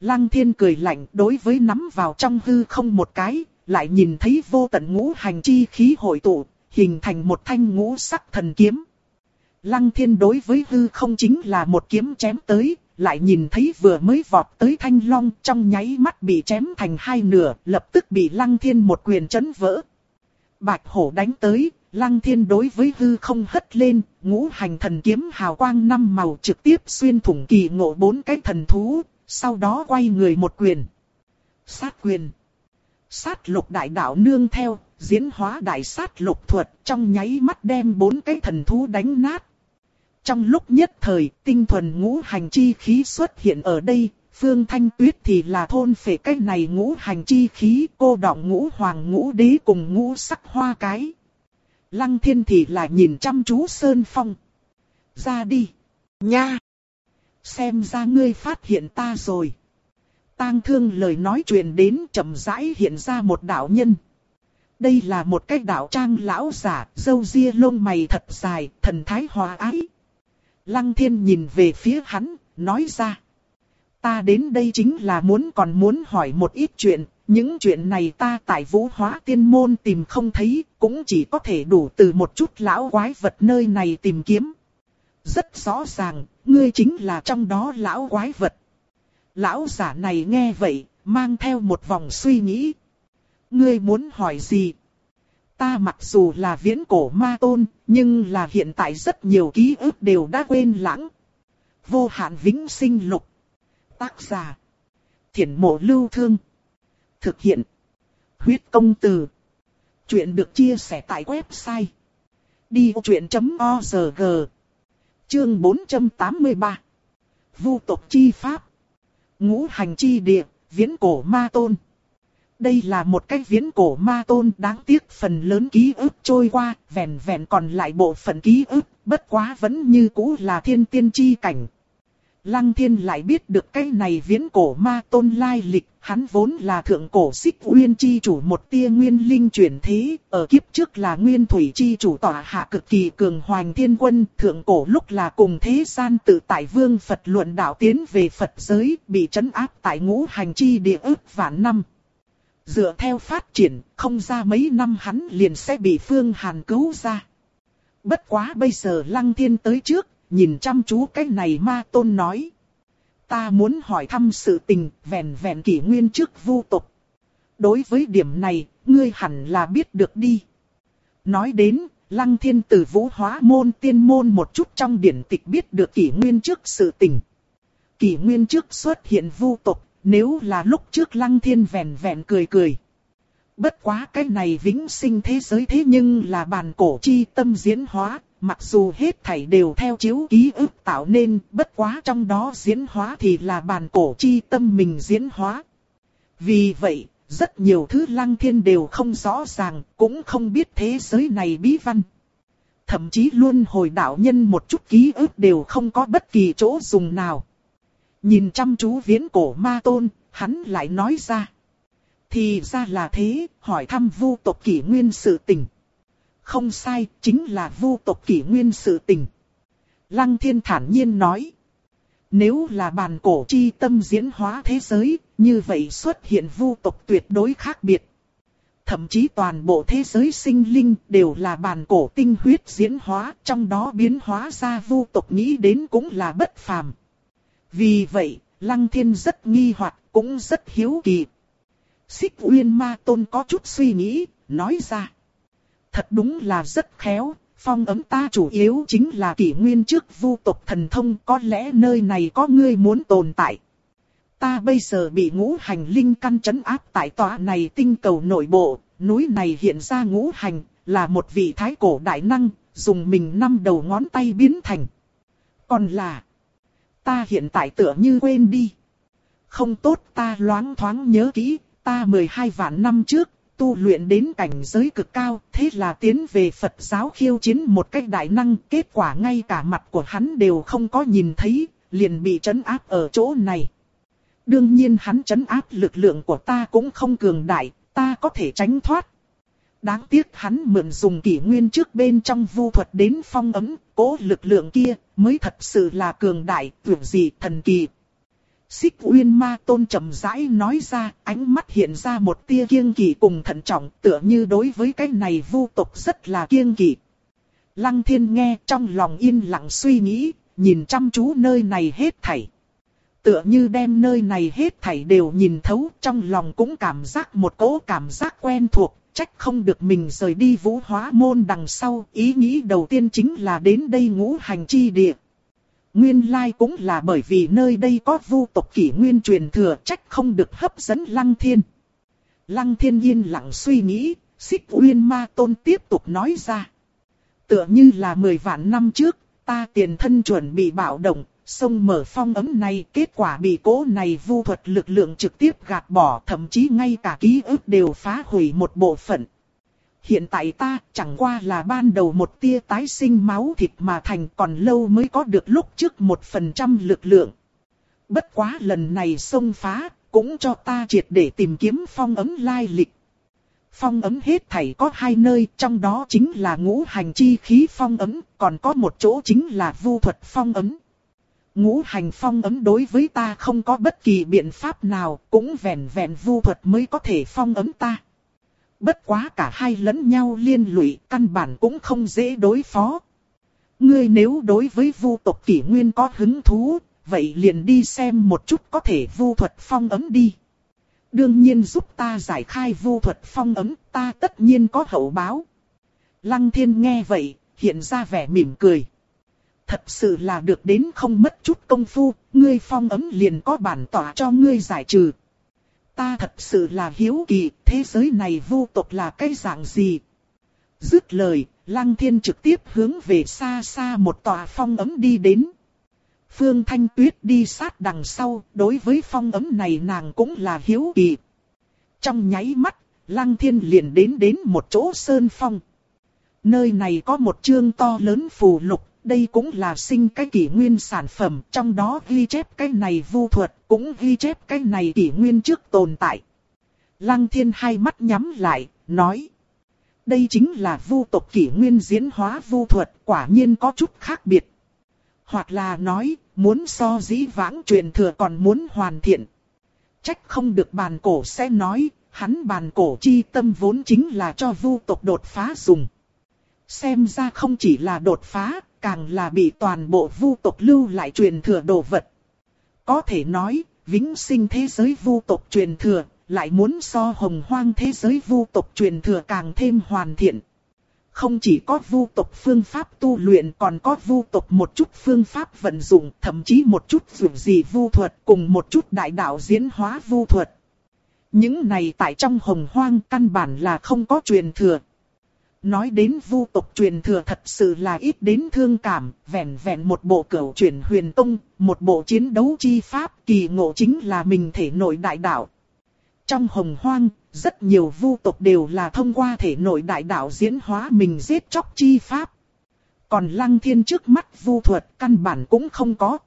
Lăng thiên cười lạnh đối với nắm vào trong hư không một cái, lại nhìn thấy vô tận ngũ hành chi khí hội tụ, hình thành một thanh ngũ sắc thần kiếm. Lăng thiên đối với hư không chính là một kiếm chém tới, lại nhìn thấy vừa mới vọt tới thanh long trong nháy mắt bị chém thành hai nửa, lập tức bị lăng thiên một quyền chấn vỡ. Bạch hổ đánh tới, lăng thiên đối với hư không hất lên, ngũ hành thần kiếm hào quang năm màu trực tiếp xuyên thủng kỳ ngộ bốn cái thần thú, sau đó quay người một quyền. Sát quyền. Sát lục đại đạo nương theo, diễn hóa đại sát lục thuật trong nháy mắt đem bốn cái thần thú đánh nát. Trong lúc nhất thời, tinh thuần ngũ hành chi khí xuất hiện ở đây, Phương Thanh Tuyết thì là thôn phệ cái này ngũ hành chi khí, cô đọng ngũ hoàng ngũ đế cùng ngũ sắc hoa cái. Lăng thiên thì là nhìn chăm chú Sơn Phong. Ra đi. Nha. Xem ra ngươi phát hiện ta rồi. Tang thương lời nói truyền đến chậm rãi hiện ra một đạo nhân. Đây là một cái đạo trang lão giả, dâu ria lông mày thật dài, thần thái hòa ái. Lăng thiên nhìn về phía hắn, nói ra. Ta đến đây chính là muốn còn muốn hỏi một ít chuyện, những chuyện này ta tại vũ hóa tiên môn tìm không thấy, cũng chỉ có thể đủ từ một chút lão quái vật nơi này tìm kiếm. Rất rõ ràng, ngươi chính là trong đó lão quái vật. Lão giả này nghe vậy, mang theo một vòng suy nghĩ. Ngươi muốn hỏi gì? Ta mặc dù là viễn cổ ma tôn, nhưng là hiện tại rất nhiều ký ức đều đã quên lãng. Vô hạn vĩnh sinh lục. Tác giả. Thiển mộ lưu thương. Thực hiện. Huyết công từ. Chuyện được chia sẻ tại website. Đi truyện.org Chương 483 Vu tộc chi pháp Ngũ hành chi địa, viễn cổ ma tôn đây là một cái viễn cổ ma tôn đáng tiếc phần lớn ký ức trôi qua, vẹn vẹn còn lại bộ phận ký ức, bất quá vẫn như cũ là thiên tiên chi cảnh. Lăng thiên lại biết được cái này viễn cổ ma tôn lai lịch, hắn vốn là thượng cổ xích nguyên chi chủ một tia nguyên linh chuyển thế, ở kiếp trước là nguyên thủy chi chủ tỏa hạ cực kỳ cường hoành thiên quân, thượng cổ lúc là cùng thế gian tự tại vương Phật luận đạo tiến về Phật giới, bị trấn áp tại ngũ hành chi địa ước vạn năm. Dựa theo phát triển, không ra mấy năm hắn liền sẽ bị Phương Hàn cứu ra. Bất quá bây giờ Lăng Thiên tới trước, nhìn chăm chú cái này ma tôn nói. Ta muốn hỏi thăm sự tình, vẹn vẹn kỷ nguyên trước vu tục. Đối với điểm này, ngươi hẳn là biết được đi. Nói đến, Lăng Thiên từ vũ hóa môn tiên môn một chút trong điển tịch biết được kỷ nguyên trước sự tình. Kỷ nguyên trước xuất hiện vu tục, nếu là lúc trước lăng thiên vẹn vẹn cười cười. Bất quá cái này vĩnh sinh thế giới thế nhưng là bàn cổ chi tâm diễn hóa, mặc dù hết thảy đều theo chiếu ký ức tạo nên, bất quá trong đó diễn hóa thì là bàn cổ chi tâm mình diễn hóa. Vì vậy, rất nhiều thứ lăng thiên đều không rõ ràng, cũng không biết thế giới này bí văn. Thậm chí luôn hồi đạo nhân một chút ký ức đều không có bất kỳ chỗ dùng nào. Nhìn chăm chú viễn cổ ma tôn, hắn lại nói ra. Thì ra là thế, hỏi thăm vu tộc kỷ nguyên sự tình. Không sai, chính là vu tộc kỷ nguyên sự tình. Lăng thiên thản nhiên nói. Nếu là bàn cổ chi tâm diễn hóa thế giới, như vậy xuất hiện vu tộc tuyệt đối khác biệt. Thậm chí toàn bộ thế giới sinh linh đều là bàn cổ tinh huyết diễn hóa, trong đó biến hóa ra vu tộc nghĩ đến cũng là bất phàm. Vì vậy, Lăng Thiên rất nghi hoặc, cũng rất hiếu kỳ. Xích Uyên Ma Tôn có chút suy nghĩ, nói ra. Thật đúng là rất khéo, phong ấm ta chủ yếu chính là kỷ nguyên trước vu tộc thần thông có lẽ nơi này có ngươi muốn tồn tại. Ta bây giờ bị ngũ hành linh căn chấn áp tại tòa này tinh cầu nội bộ, núi này hiện ra ngũ hành, là một vị thái cổ đại năng, dùng mình năm đầu ngón tay biến thành. Còn là, ta hiện tại tựa như quên đi. Không tốt ta loáng thoáng nhớ kỹ, ta 12 vạn năm trước, tu luyện đến cảnh giới cực cao, thế là tiến về Phật giáo khiêu chiến một cách đại năng, kết quả ngay cả mặt của hắn đều không có nhìn thấy, liền bị trấn áp ở chỗ này. Đương nhiên hắn trấn áp lực lượng của ta cũng không cường đại, ta có thể tránh thoát. Đáng tiếc hắn mượn dùng kỷ nguyên trước bên trong vu thuật đến phong ấm, cố lực lượng kia mới thật sự là cường đại, tuyệt gì thần kỳ. Xích Uyên Ma Tôn trầm rãi nói ra, ánh mắt hiện ra một tia kiêng kỵ cùng thận trọng, tựa như đối với cái này vu tộc rất là kiêng kỵ. Lăng Thiên nghe trong lòng yên lặng suy nghĩ, nhìn chăm chú nơi này hết thảy. Tựa như đem nơi này hết thảy đều nhìn thấu, trong lòng cũng cảm giác một cỗ cảm giác quen thuộc, trách không được mình rời đi vũ hóa môn đằng sau, ý nghĩ đầu tiên chính là đến đây ngũ hành chi địa. Nguyên lai cũng là bởi vì nơi đây có vu tộc kỷ nguyên truyền thừa trách không được hấp dẫn lăng thiên. Lăng thiên yên lặng suy nghĩ, xích uyên ma tôn tiếp tục nói ra. Tựa như là 10 vạn năm trước, ta tiền thân chuẩn bị bạo động, sông mở phong ấm này, kết quả bị cố này vu thuật lực lượng trực tiếp gạt bỏ, thậm chí ngay cả ký ức đều phá hủy một bộ phận. Hiện tại ta chẳng qua là ban đầu một tia tái sinh máu thịt mà thành còn lâu mới có được lúc trước một phần trăm lực lượng. Bất quá lần này xông phá, cũng cho ta triệt để tìm kiếm phong ấm lai lịch. Phong ấm hết thảy có hai nơi, trong đó chính là ngũ hành chi khí phong ấm, còn có một chỗ chính là vu thuật phong ấm. Ngũ hành phong ấm đối với ta không có bất kỳ biện pháp nào, cũng vẹn vẹn vu thuật mới có thể phong ấm ta. Bất quá cả hai lẫn nhau liên lụy, căn bản cũng không dễ đối phó. Ngươi nếu đối với vu tộc kỷ nguyên có hứng thú, vậy liền đi xem một chút có thể vu thuật phong ấm đi. Đương nhiên giúp ta giải khai vu thuật phong ấm, ta tất nhiên có hậu báo. Lăng thiên nghe vậy, hiện ra vẻ mỉm cười. Thật sự là được đến không mất chút công phu, ngươi phong ấm liền có bản tỏa cho ngươi giải trừ. Ta thật sự là hiếu kỳ, thế giới này vu tộc là cái dạng gì? Dứt lời, Lăng Thiên trực tiếp hướng về xa xa một tòa phong ấm đi đến. Phương Thanh Tuyết đi sát đằng sau, đối với phong ấm này nàng cũng là hiếu kỳ. Trong nháy mắt, Lăng Thiên liền đến đến một chỗ sơn phong. Nơi này có một chương to lớn phù lục, đây cũng là sinh cái kỷ nguyên sản phẩm, trong đó ghi chép cái này vu thuật, cũng ghi chép cái này kỷ nguyên trước tồn tại. Lăng Thiên hai mắt nhắm lại, nói. Đây chính là vu tộc kỷ nguyên diễn hóa vu thuật, quả nhiên có chút khác biệt. Hoặc là nói, muốn so dĩ vãng truyền thừa còn muốn hoàn thiện. Trách không được bàn cổ sẽ nói, hắn bàn cổ chi tâm vốn chính là cho vu tộc đột phá dùng. Xem ra không chỉ là đột phá, càng là bị toàn bộ vu tộc lưu lại truyền thừa đồ vật. Có thể nói, vĩnh sinh thế giới vu tộc truyền thừa, lại muốn so hồng hoang thế giới vu tộc truyền thừa càng thêm hoàn thiện. Không chỉ có vu tộc phương pháp tu luyện còn có vu tộc một chút phương pháp vận dụng, thậm chí một chút dù gì vu thuật cùng một chút đại đạo diễn hóa vu thuật. Những này tại trong hồng hoang căn bản là không có truyền thừa. Nói đến vu tộc truyền thừa thật sự là ít đến thương cảm, vẹn vẹn một bộ cửu truyền huyền tông, một bộ chiến đấu chi pháp kỳ ngộ chính là mình thể nội đại đạo. Trong hồng hoang, rất nhiều vu tộc đều là thông qua thể nội đại đạo diễn hóa mình giết chóc chi pháp. Còn lăng thiên trước mắt vu thuật căn bản cũng không có.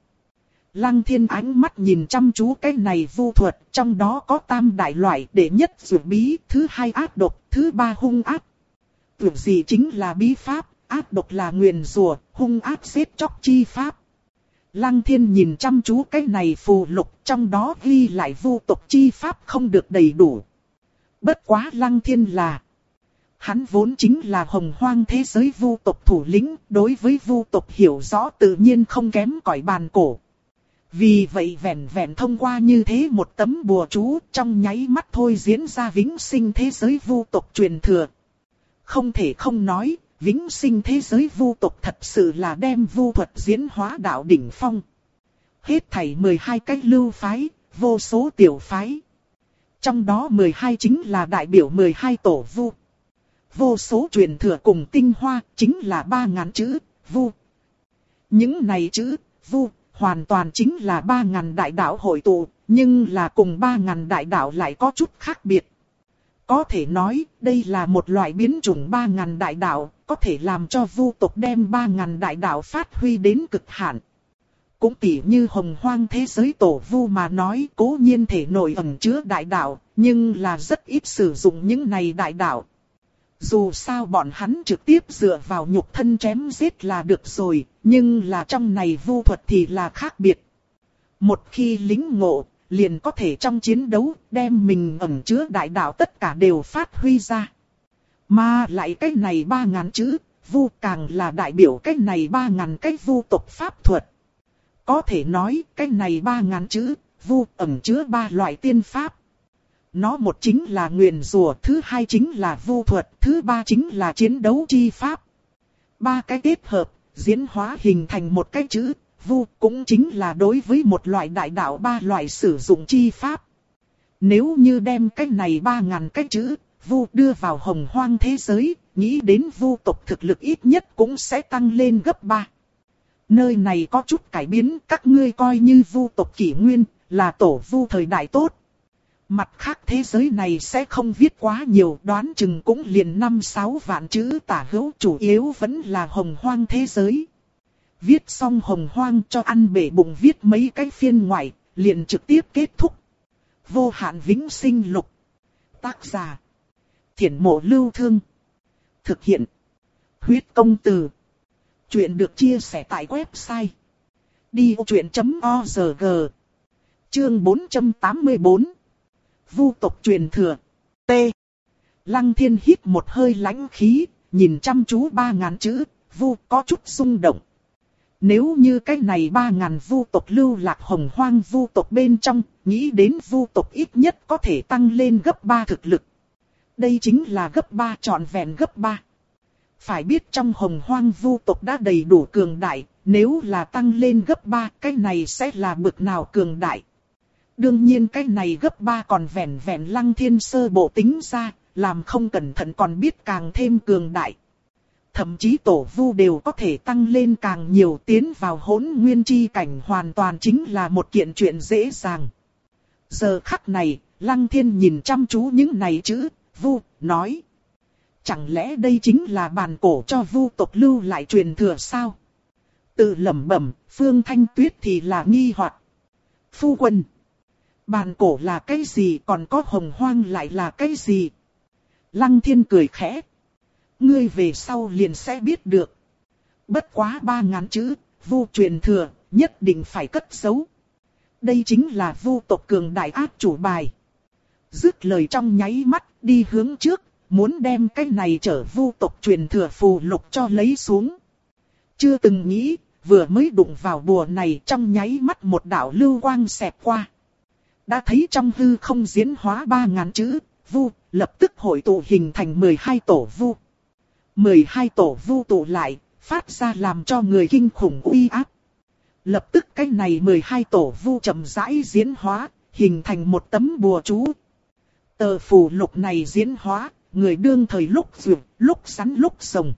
Lăng thiên ánh mắt nhìn chăm chú cái này vu thuật, trong đó có tam đại loại đệ nhất dụ bí, thứ hai ác độc, thứ ba hung ác. Tưởng gì chính là bí pháp, ác độc là nguyền rùa, hung ác xếp chóc chi pháp. Lăng thiên nhìn chăm chú cái này phù lục trong đó ghi lại vu tộc chi pháp không được đầy đủ. Bất quá lăng thiên là. Hắn vốn chính là hồng hoang thế giới vu tộc thủ lĩnh, đối với vu tộc hiểu rõ tự nhiên không kém cỏi bàn cổ. Vì vậy vẹn vẹn thông qua như thế một tấm bùa chú trong nháy mắt thôi diễn ra vĩnh sinh thế giới vu tộc truyền thừa. Không thể không nói, vĩnh sinh thế giới vu tộc thật sự là đem vu thuật diễn hóa đạo đỉnh phong. Hết thảy 12 cái lưu phái, vô số tiểu phái. Trong đó 12 chính là đại biểu 12 tổ vu. Vô số truyền thừa cùng tinh hoa chính là 3.000 chữ, vu. Những này chữ, vu, hoàn toàn chính là 3.000 đại đạo hội tụ, nhưng là cùng 3.000 đại đạo lại có chút khác biệt. Có thể nói, đây là một loại biến chủng ba ngàn đại đạo, có thể làm cho vu tộc đem ba ngàn đại đạo phát huy đến cực hạn. Cũng tỉ như hồng hoang thế giới tổ vu mà nói cố nhiên thể nội ẩn chứa đại đạo, nhưng là rất ít sử dụng những này đại đạo. Dù sao bọn hắn trực tiếp dựa vào nhục thân chém giết là được rồi, nhưng là trong này vu thuật thì là khác biệt. Một khi lính ngộ, liền có thể trong chiến đấu đem mình ẩn chứa đại đạo tất cả đều phát huy ra. Mà lại cái này ba ngàn chữ, vu càng là đại biểu cái này ba ngàn cái vu tộc pháp thuật. Có thể nói cái này ba ngàn chữ, vu ẩn chứa ba loại tiên pháp. Nó một chính là nguyền rùa, thứ hai chính là vu thuật, thứ ba chính là chiến đấu chi pháp. Ba cái kết hợp, diễn hóa hình thành một cái chữ, vu cũng chính là đối với một loại đại đạo ba loại sử dụng chi pháp. Nếu như đem cái này ba ngàn cái chữ, vu đưa vào hồng hoang thế giới, nghĩ đến vu tộc thực lực ít nhất cũng sẽ tăng lên gấp ba. Nơi này có chút cải biến, các ngươi coi như vu tộc kỷ nguyên, là tổ vu thời đại tốt. Mặt khác thế giới này sẽ không viết quá nhiều đoán chừng cũng liền 5-6 vạn chữ tả hữu chủ yếu vẫn là hồng hoang thế giới. Viết xong hồng hoang cho ăn bể bụng viết mấy cái phiên ngoại, liền trực tiếp kết thúc. Vô hạn vĩnh sinh lục. Tác giả. Thiển mộ lưu thương. Thực hiện. Huyết công từ. Chuyện được chia sẻ tại website. Đi vô chuyện.org Chương 484 Vu tộc truyền thừa. T. Lăng thiên hít một hơi lãnh khí, nhìn chăm chú ba ngàn chữ, vu có chút rung động. Nếu như cái này ba ngàn vu tộc lưu lạc hồng hoang vu tộc bên trong, nghĩ đến vu tộc ít nhất có thể tăng lên gấp ba thực lực. Đây chính là gấp ba trọn vẹn gấp ba. Phải biết trong hồng hoang vu tộc đã đầy đủ cường đại, nếu là tăng lên gấp ba cái này sẽ là bực nào cường đại. Đương nhiên cái này gấp ba còn vẹn vẹn lăng thiên sơ bộ tính ra, làm không cẩn thận còn biết càng thêm cường đại. Thậm chí tổ vu đều có thể tăng lên càng nhiều tiến vào hỗn nguyên chi cảnh hoàn toàn chính là một kiện chuyện dễ dàng. Giờ khắc này, lăng thiên nhìn chăm chú những này chữ, vu, nói. Chẳng lẽ đây chính là bàn cổ cho vu tộc lưu lại truyền thừa sao? Tự lẩm bẩm, Phương Thanh Tuyết thì là nghi hoặc. Phu quân. Bàn cổ là cái gì còn có hồng hoang lại là cái gì? Lăng thiên cười khẽ. Ngươi về sau liền sẽ biết được. Bất quá ba ngàn chữ, vu truyền thừa, nhất định phải cất giấu. Đây chính là vu tộc cường đại ác chủ bài. Dứt lời trong nháy mắt, đi hướng trước, muốn đem cái này trở vu tộc truyền thừa phù lục cho lấy xuống. Chưa từng nghĩ, vừa mới đụng vào bùa này trong nháy mắt một đạo lưu quang xẹp qua. Đã thấy trong hư không diễn hóa ba ngàn chữ, vu, lập tức hội tụ hình thành 12 tổ vu. 12 tổ vu tụ lại, phát ra làm cho người kinh khủng uy áp. Lập tức cái này 12 tổ vu chậm rãi diễn hóa, hình thành một tấm bùa chú. Tờ phù lục này diễn hóa, người đương thời lúc dược, lúc sắn lúc sồng.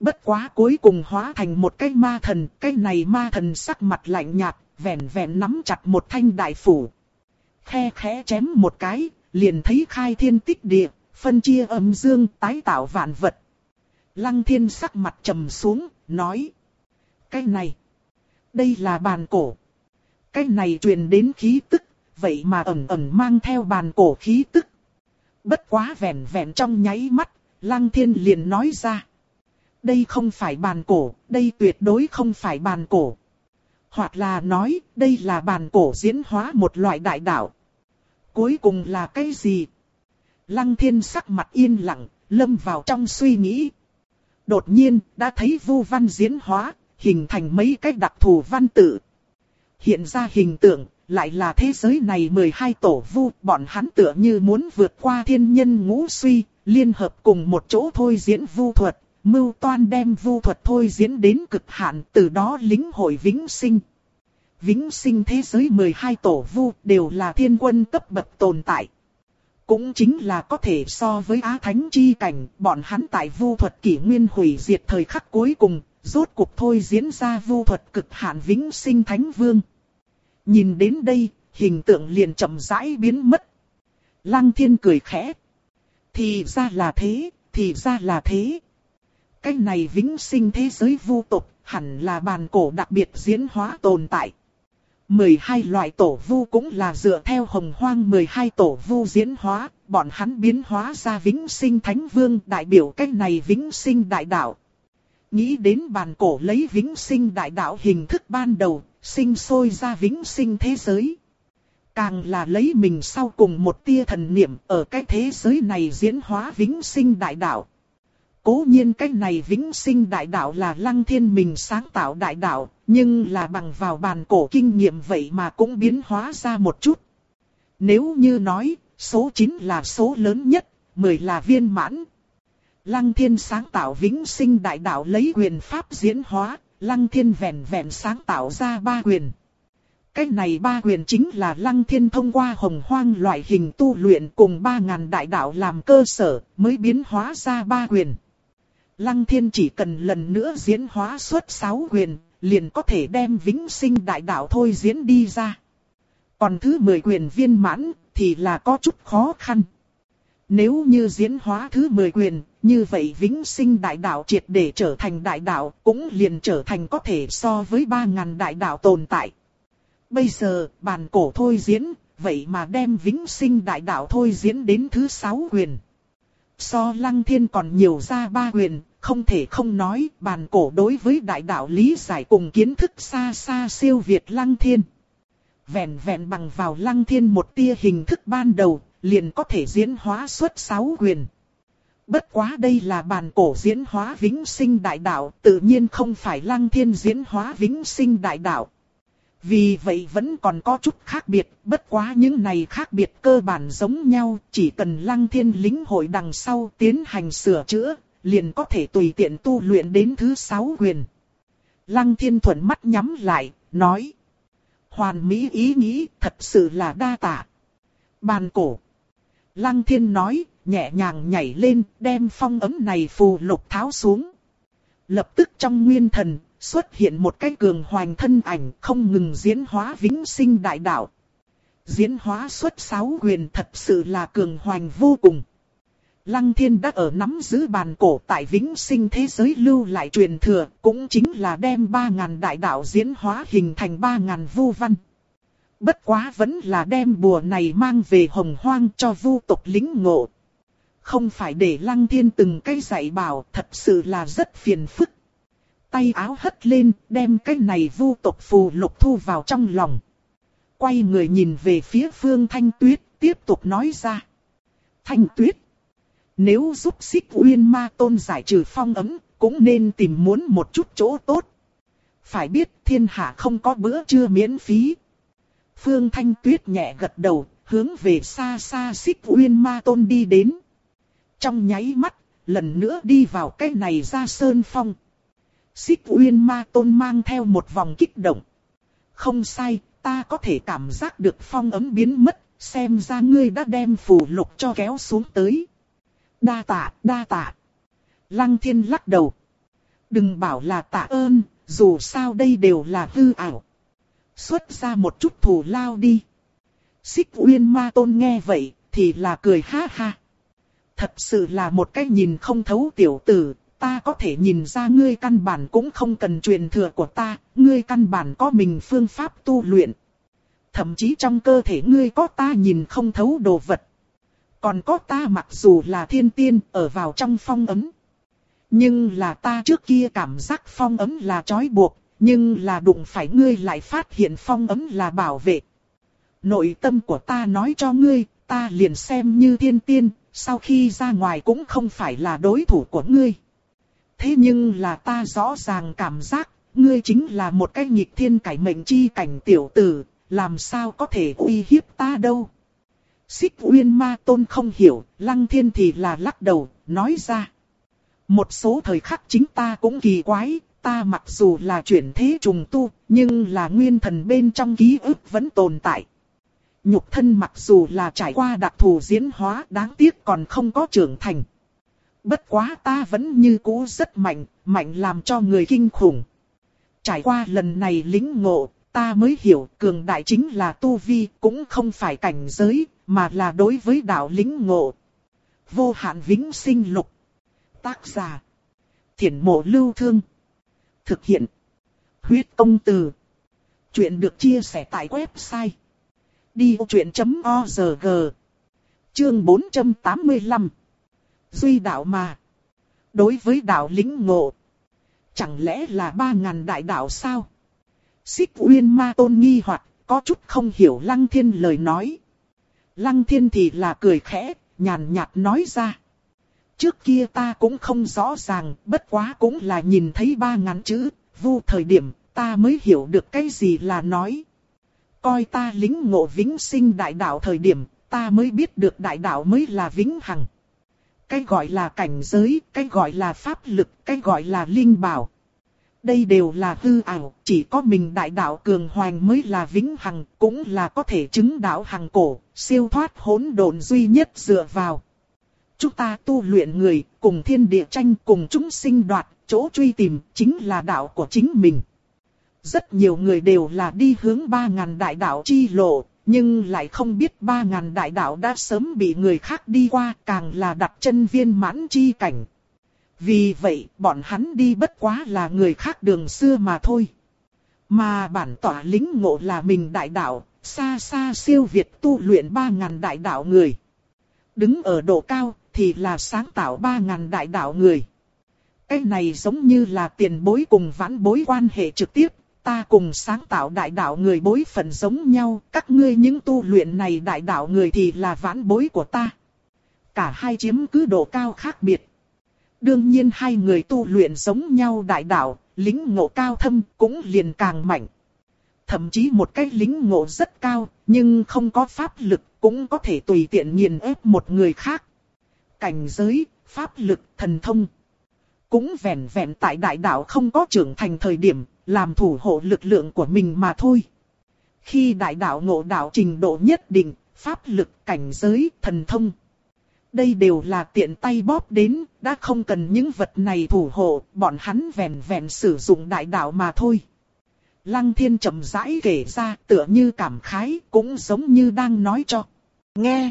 Bất quá cuối cùng hóa thành một cái ma thần, cái này ma thần sắc mặt lạnh nhạt, vẹn vẹn nắm chặt một thanh đại phủ. Khe khẽ chém một cái, liền thấy khai thiên tích địa, phân chia âm dương tái tạo vạn vật. Lăng thiên sắc mặt trầm xuống, nói. Cái này, đây là bàn cổ. Cái này truyền đến khí tức, vậy mà ẩn ẩn mang theo bàn cổ khí tức. Bất quá vẹn vẹn trong nháy mắt, lăng thiên liền nói ra. Đây không phải bàn cổ, đây tuyệt đối không phải bàn cổ. Hoặc là nói, đây là bàn cổ diễn hóa một loại đại đạo. Cuối cùng là cái gì? Lăng thiên sắc mặt yên lặng, lâm vào trong suy nghĩ. Đột nhiên, đã thấy vu văn diễn hóa, hình thành mấy cái đặc thù văn tự. Hiện ra hình tượng, lại là thế giới này 12 tổ vu, bọn hắn tựa như muốn vượt qua thiên nhân ngũ suy, liên hợp cùng một chỗ thôi diễn vu thuật, mưu toan đem vu thuật thôi diễn đến cực hạn, từ đó lính hội vĩnh sinh. Vĩnh sinh thế giới 12 tổ vu đều là thiên quân cấp bậc tồn tại. Cũng chính là có thể so với Á Thánh chi cảnh, bọn hắn tại vu thuật kỷ nguyên hủy diệt thời khắc cuối cùng, rốt cuộc thôi diễn ra vu thuật cực hạn vĩnh sinh thánh vương. Nhìn đến đây, hình tượng liền chậm rãi biến mất. Lăng thiên cười khẽ. Thì ra là thế, thì ra là thế. Cái này vĩnh sinh thế giới vu tục, hẳn là bàn cổ đặc biệt diễn hóa tồn tại. 12 loại tổ vu cũng là dựa theo hồng hoang 12 tổ vu diễn hóa, bọn hắn biến hóa ra vĩnh sinh thánh vương đại biểu cái này vĩnh sinh đại đạo. Nghĩ đến bàn cổ lấy vĩnh sinh đại đạo hình thức ban đầu, sinh sôi ra vĩnh sinh thế giới. Càng là lấy mình sau cùng một tia thần niệm ở cái thế giới này diễn hóa vĩnh sinh đại đạo. Cố nhiên cái này vĩnh sinh đại đạo là lăng thiên mình sáng tạo đại đạo, nhưng là bằng vào bàn cổ kinh nghiệm vậy mà cũng biến hóa ra một chút. Nếu như nói, số 9 là số lớn nhất, 10 là viên mãn. Lăng thiên sáng tạo vĩnh sinh đại đạo lấy quyền pháp diễn hóa, lăng thiên vẹn vẹn sáng tạo ra ba quyền. Cái này ba quyền chính là lăng thiên thông qua hồng hoang loại hình tu luyện cùng ba ngàn đại đạo làm cơ sở mới biến hóa ra ba quyền. Lăng thiên chỉ cần lần nữa diễn hóa suốt sáu quyền, liền có thể đem vĩnh sinh đại đạo thôi diễn đi ra. Còn thứ mười quyền viên mãn thì là có chút khó khăn. Nếu như diễn hóa thứ mười quyền, như vậy vĩnh sinh đại đạo triệt để trở thành đại đạo cũng liền trở thành có thể so với ba ngàn đại đạo tồn tại. Bây giờ, bàn cổ thôi diễn, vậy mà đem vĩnh sinh đại đạo thôi diễn đến thứ sáu quyền. So lăng thiên còn nhiều ra ba quyền, không thể không nói bàn cổ đối với đại đạo lý giải cùng kiến thức xa xa siêu việt lăng thiên. Vẹn vẹn bằng vào lăng thiên một tia hình thức ban đầu, liền có thể diễn hóa xuất sáu quyền. Bất quá đây là bàn cổ diễn hóa vĩnh sinh đại đạo, tự nhiên không phải lăng thiên diễn hóa vĩnh sinh đại đạo. Vì vậy vẫn còn có chút khác biệt, bất quá những này khác biệt cơ bản giống nhau, chỉ cần lăng thiên lính hội đằng sau tiến hành sửa chữa, liền có thể tùy tiện tu luyện đến thứ sáu quyền. Lăng thiên thuận mắt nhắm lại, nói. Hoàn mỹ ý nghĩ, thật sự là đa tạ. Bàn cổ. Lăng thiên nói, nhẹ nhàng nhảy lên, đem phong ấm này phù lục tháo xuống. Lập tức trong nguyên thần, xuất hiện một cái cường hoành thân ảnh không ngừng diễn hóa vĩnh sinh đại đạo. Diễn hóa xuất sáu quyền thật sự là cường hoành vô cùng. Lăng thiên đã ở nắm giữ bàn cổ tại vĩnh sinh thế giới lưu lại truyền thừa, cũng chính là đem ba ngàn đại đạo diễn hóa hình thành ba ngàn vu văn. Bất quá vẫn là đem bùa này mang về hồng hoang cho vu tộc lính ngộ. Không phải để lăng thiên từng cái dạy bảo, thật sự là rất phiền phức tay áo hất lên, đem cái này vu tộc phù lục thu vào trong lòng. Quay người nhìn về phía phương Thanh Tuyết, tiếp tục nói ra. Thanh Tuyết, nếu giúp xích uyên ma tôn giải trừ phong ấm, cũng nên tìm muốn một chút chỗ tốt. Phải biết thiên hạ không có bữa trưa miễn phí. Phương Thanh Tuyết nhẹ gật đầu, hướng về xa xa xích uyên ma tôn đi đến. Trong nháy mắt, lần nữa đi vào cái này ra sơn phong. Xích Uyên Ma Tôn mang theo một vòng kích động. Không sai, ta có thể cảm giác được phong ấm biến mất, xem ra ngươi đã đem phù lục cho kéo xuống tới. Đa tạ, đa tạ. Lăng thiên lắc đầu. Đừng bảo là tạ ơn, dù sao đây đều là hư ảo. Xuất ra một chút thù lao đi. Xích Uyên Ma Tôn nghe vậy, thì là cười ha ha. Thật sự là một cái nhìn không thấu tiểu tử, ta có thể nhìn ra ngươi căn bản cũng không cần truyền thừa của ta, ngươi căn bản có mình phương pháp tu luyện. Thậm chí trong cơ thể ngươi có ta nhìn không thấu đồ vật. Còn có ta mặc dù là thiên tiên ở vào trong phong ấm. Nhưng là ta trước kia cảm giác phong ấm là trói buộc, nhưng là đụng phải ngươi lại phát hiện phong ấm là bảo vệ. Nội tâm của ta nói cho ngươi, ta liền xem như thiên tiên, sau khi ra ngoài cũng không phải là đối thủ của ngươi. Thế nhưng là ta rõ ràng cảm giác, ngươi chính là một cái nghịch thiên cải mệnh chi cảnh tiểu tử, làm sao có thể uy hiếp ta đâu. Xích Uyên Ma Tôn không hiểu, Lăng Thiên thì là lắc đầu, nói ra. Một số thời khắc chính ta cũng kỳ quái, ta mặc dù là chuyển thế trùng tu, nhưng là nguyên thần bên trong ký ức vẫn tồn tại. Nhục thân mặc dù là trải qua đặc thù diễn hóa đáng tiếc còn không có trưởng thành. Bất quá ta vẫn như cũ rất mạnh, mạnh làm cho người kinh khủng. Trải qua lần này lính ngộ, ta mới hiểu cường đại chính là tu vi, cũng không phải cảnh giới, mà là đối với đạo lính ngộ. Vô hạn vĩnh sinh lục. Tác giả. Thiển mộ lưu thương. Thực hiện. Huyết công từ. Chuyện được chia sẻ tại website. Đi vô chuyện.org Chương 485 Duy đạo mà. Đối với đạo lính ngộ. Chẳng lẽ là ba ngàn đại đạo sao? Xích Uyên Ma Tôn nghi hoặc có chút không hiểu Lăng Thiên lời nói. Lăng Thiên thì là cười khẽ, nhàn nhạt nói ra. Trước kia ta cũng không rõ ràng, bất quá cũng là nhìn thấy ba ngắn chữ, vu thời điểm, ta mới hiểu được cái gì là nói. Coi ta lính ngộ vĩnh sinh đại đạo thời điểm, ta mới biết được đại đạo mới là vĩnh hằng. Cái gọi là cảnh giới, cái gọi là pháp lực, cái gọi là linh bảo. Đây đều là hư ảo, chỉ có mình đại đạo cường hoành mới là vĩnh hằng, cũng là có thể chứng đạo hằng cổ, siêu thoát hỗn độn duy nhất dựa vào. Chúng ta tu luyện người, cùng thiên địa tranh, cùng chúng sinh đoạt, chỗ truy tìm, chính là đạo của chính mình. Rất nhiều người đều là đi hướng ba ngàn đại đạo chi lộ, nhưng lại không biết ba ngàn đại đạo đã sớm bị người khác đi qua, càng là đặt chân viên mãn chi cảnh. Vì vậy, bọn hắn đi bất quá là người khác đường xưa mà thôi. Mà bản tỏa lính ngộ là mình đại đạo, xa xa siêu việt tu luyện ba ngàn đại đạo người. Đứng ở độ cao, thì là sáng tạo ba ngàn đại đạo người. Cái này giống như là tiền bối cùng vãn bối quan hệ trực tiếp, ta cùng sáng tạo đại đạo người bối phận giống nhau, các ngươi những tu luyện này đại đạo người thì là vãn bối của ta. Cả hai chiếm cứ độ cao khác biệt. Đương nhiên hai người tu luyện giống nhau đại đạo, lính ngộ cao thâm cũng liền càng mạnh. Thậm chí một cái lính ngộ rất cao, nhưng không có pháp lực, cũng có thể tùy tiện nghiền ép một người khác. Cảnh giới, pháp lực, thần thông. Cũng vẹn vẹn tại đại đạo không có trưởng thành thời điểm, làm thủ hộ lực lượng của mình mà thôi. Khi đại đạo ngộ đạo trình độ nhất định, pháp lực, cảnh giới, thần thông. Đây đều là tiện tay bóp đến, đã không cần những vật này thủ hộ, bọn hắn vẹn vẹn sử dụng đại đạo mà thôi. Lăng thiên chậm rãi kể ra tựa như cảm khái, cũng giống như đang nói cho. Nghe!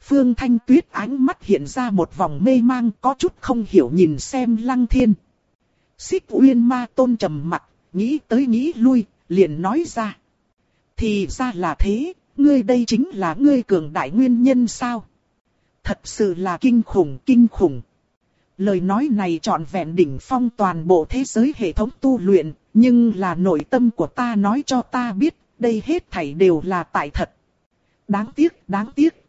Phương Thanh Tuyết ánh mắt hiện ra một vòng mê mang có chút không hiểu nhìn xem lăng thiên. Xích Uyên Ma Tôn trầm mặt, nghĩ tới nghĩ lui, liền nói ra. Thì ra là thế, ngươi đây chính là ngươi cường đại nguyên nhân sao? Thật sự là kinh khủng, kinh khủng. Lời nói này trọn vẹn đỉnh phong toàn bộ thế giới hệ thống tu luyện, nhưng là nội tâm của ta nói cho ta biết, đây hết thảy đều là tại thật. Đáng tiếc, đáng tiếc.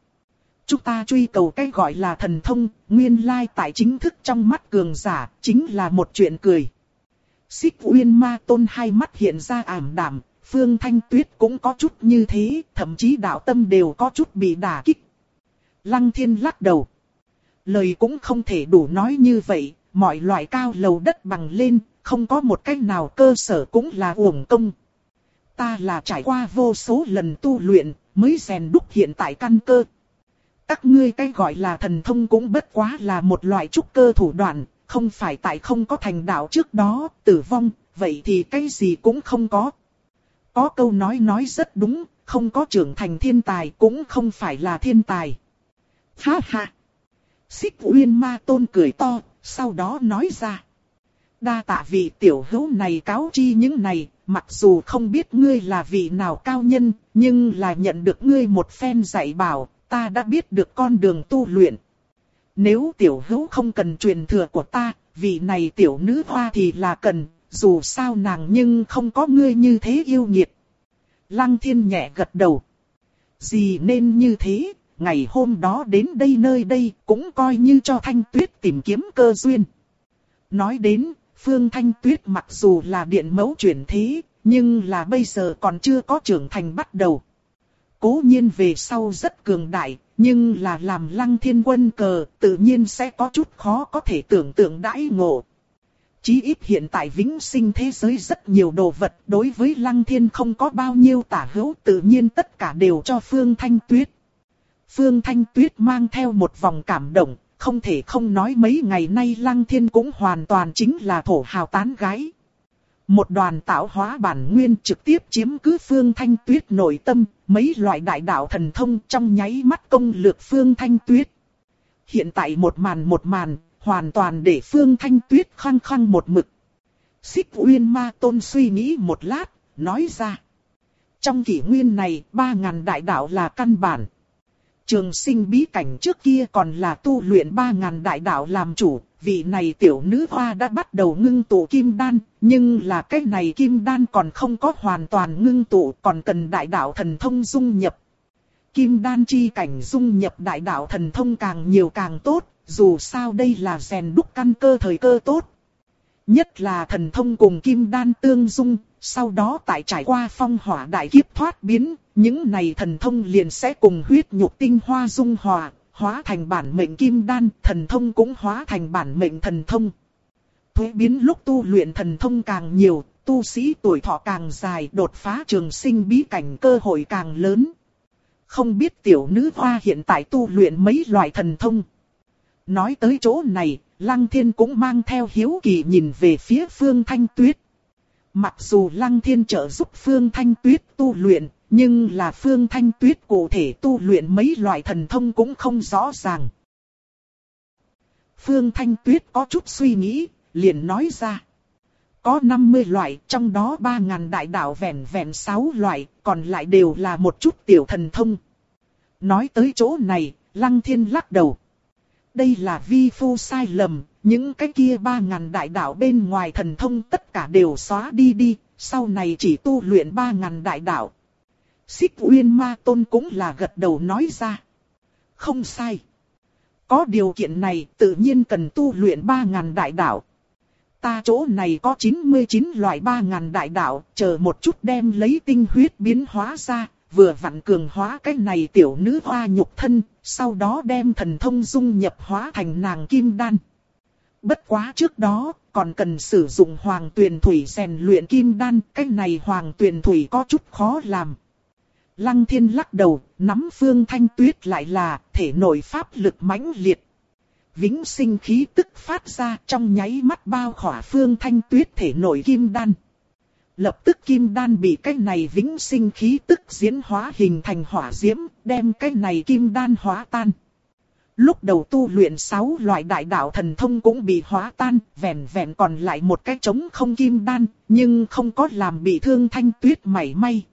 Chúng ta truy cầu cái gọi là thần thông, nguyên lai tại chính thức trong mắt cường giả, chính là một chuyện cười. Xích Uyên Ma Tôn hai mắt hiện ra ảm đạm, Phương Thanh Tuyết cũng có chút như thế, thậm chí đạo tâm đều có chút bị đả kích. Lăng Thiên lắc đầu. Lời cũng không thể đủ nói như vậy, mọi loại cao lầu đất bằng lên, không có một cách nào cơ sở cũng là uổng công. Ta là trải qua vô số lần tu luyện, mới rèn đúc hiện tại căn cơ. Các ngươi cái gọi là thần thông cũng bất quá là một loại trúc cơ thủ đoạn, không phải tại không có thành đạo trước đó, tử vong, vậy thì cái gì cũng không có. Có câu nói nói rất đúng, không có trưởng thành thiên tài cũng không phải là thiên tài. Ha ha! Xích Uyên Ma Tôn cười to, sau đó nói ra. Đa tạ vị tiểu hữu này cáo chi những này, mặc dù không biết ngươi là vị nào cao nhân, nhưng là nhận được ngươi một phen dạy bảo, ta đã biết được con đường tu luyện. Nếu tiểu hữu không cần truyền thừa của ta, vị này tiểu nữ hoa thì là cần, dù sao nàng nhưng không có ngươi như thế yêu nghiệt. Lăng thiên nhẹ gật đầu. Gì nên như thế, ngày hôm đó đến đây nơi đây cũng coi như cho Thanh Tuyết tìm kiếm cơ duyên. Nói đến, Phương Thanh Tuyết mặc dù là điện mẫu chuyển thế, nhưng là bây giờ còn chưa có trưởng thành bắt đầu. Cố nhiên về sau rất cường đại, nhưng là làm lăng thiên quân cờ, tự nhiên sẽ có chút khó có thể tưởng tượng đãi ngộ. Chí ít hiện tại vĩnh sinh thế giới rất nhiều đồ vật đối với lăng thiên không có bao nhiêu tả hữu tự nhiên tất cả đều cho Phương Thanh Tuyết. Phương Thanh Tuyết mang theo một vòng cảm động, không thể không nói mấy ngày nay Lăng Thiên cũng hoàn toàn chính là thổ hào tán gái. Một đoàn tạo hóa bản nguyên trực tiếp chiếm cứ Phương Thanh Tuyết nội tâm, mấy loại đại đạo thần thông trong nháy mắt công lược Phương Thanh Tuyết. Hiện tại một màn một màn, hoàn toàn để Phương Thanh Tuyết khăng khăng một mực. Xích Uyên Ma Tôn suy nghĩ một lát, nói ra. Trong kỷ nguyên này, ba ngàn đại đạo là căn bản. Trường sinh bí cảnh trước kia còn là tu luyện ba ngàn đại đạo làm chủ, vị này tiểu nữ hoa đã bắt đầu ngưng tụ kim đan, nhưng là cái này kim đan còn không có hoàn toàn ngưng tụ, còn cần đại đạo thần thông dung nhập. Kim đan chi cảnh dung nhập đại đạo thần thông càng nhiều càng tốt, dù sao đây là rèn đúc căn cơ thời cơ tốt. Nhất là thần thông cùng kim đan tương dung, sau đó tại trải qua phong hỏa đại kiếp thoát biến, những này thần thông liền sẽ cùng huyết nhục tinh hoa dung hòa, hóa thành bản mệnh kim đan, thần thông cũng hóa thành bản mệnh thần thông. Thuế biến lúc tu luyện thần thông càng nhiều, tu sĩ tuổi thọ càng dài, đột phá trường sinh bí cảnh cơ hội càng lớn. Không biết tiểu nữ hoa hiện tại tu luyện mấy loại thần thông. Nói tới chỗ này, Lăng Thiên cũng mang theo hiếu kỳ nhìn về phía Phương Thanh Tuyết. Mặc dù Lăng Thiên trợ giúp Phương Thanh Tuyết tu luyện, nhưng là Phương Thanh Tuyết cụ thể tu luyện mấy loại thần thông cũng không rõ ràng. Phương Thanh Tuyết có chút suy nghĩ, liền nói ra. Có 50 loại, trong đó 3.000 đại đạo vẹn vẹn 6 loại, còn lại đều là một chút tiểu thần thông. Nói tới chỗ này, Lăng Thiên lắc đầu. Đây là vi phu sai lầm, những cái kia 3.000 đại đạo bên ngoài thần thông tất cả đều xóa đi đi, sau này chỉ tu luyện 3.000 đại đạo. Xích Uyên Ma Tôn cũng là gật đầu nói ra. Không sai. Có điều kiện này tự nhiên cần tu luyện 3.000 đại đạo. Ta chỗ này có 99 loại 3.000 đại đạo, chờ một chút đem lấy tinh huyết biến hóa ra, vừa vặn cường hóa cái này tiểu nữ hoa nhục thân, sau đó đem thần thông dung nhập hóa thành nàng kim đan. Bất quá trước đó, còn cần sử dụng hoàng tuyền thủy rèn luyện kim đan, cái này hoàng tuyền thủy có chút khó làm. Lăng thiên lắc đầu, nắm phương thanh tuyết lại là thể nội pháp lực mãnh liệt. Vĩnh sinh khí tức phát ra trong nháy mắt bao khỏa phương thanh tuyết thể nội kim đan. Lập tức kim đan bị cái này vĩnh sinh khí tức diễn hóa hình thành hỏa diễm, đem cái này kim đan hóa tan. Lúc đầu tu luyện sáu loại đại đạo thần thông cũng bị hóa tan, vẹn vẹn còn lại một cái trống không kim đan, nhưng không có làm bị thương thanh tuyết mảy may.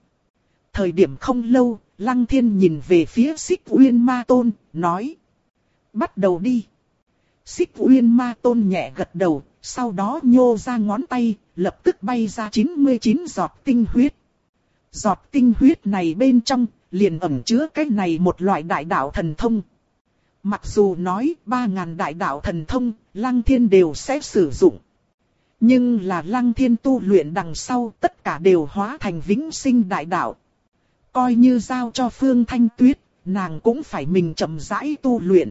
Thời điểm không lâu, Lăng Thiên nhìn về phía Xích Uyên Ma Tôn, nói. Bắt đầu đi. Xích Uyên Ma Tôn nhẹ gật đầu, sau đó nhô ra ngón tay, lập tức bay ra 99 giọt tinh huyết. Giọt tinh huyết này bên trong, liền ẩn chứa cái này một loại đại đạo thần thông. Mặc dù nói 3.000 đại đạo thần thông, Lăng Thiên đều sẽ sử dụng. Nhưng là Lăng Thiên tu luyện đằng sau tất cả đều hóa thành vĩnh sinh đại đạo. Coi như giao cho Phương Thanh Tuyết, nàng cũng phải mình chậm rãi tu luyện.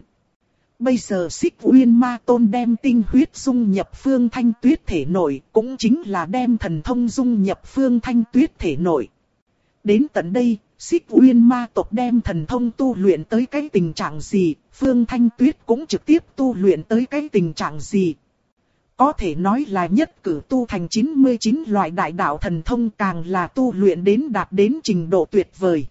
Bây giờ xích uyên ma tôn đem tinh huyết dung nhập phương thanh tuyết thể nội, cũng chính là đem thần thông dung nhập phương thanh tuyết thể nội. Đến tận đây, xích uyên ma tộc đem thần thông tu luyện tới cái tình trạng gì, phương thanh tuyết cũng trực tiếp tu luyện tới cái tình trạng gì. Có thể nói là nhất cử tu thành 99 loại đại đạo thần thông càng là tu luyện đến đạt đến trình độ tuyệt vời.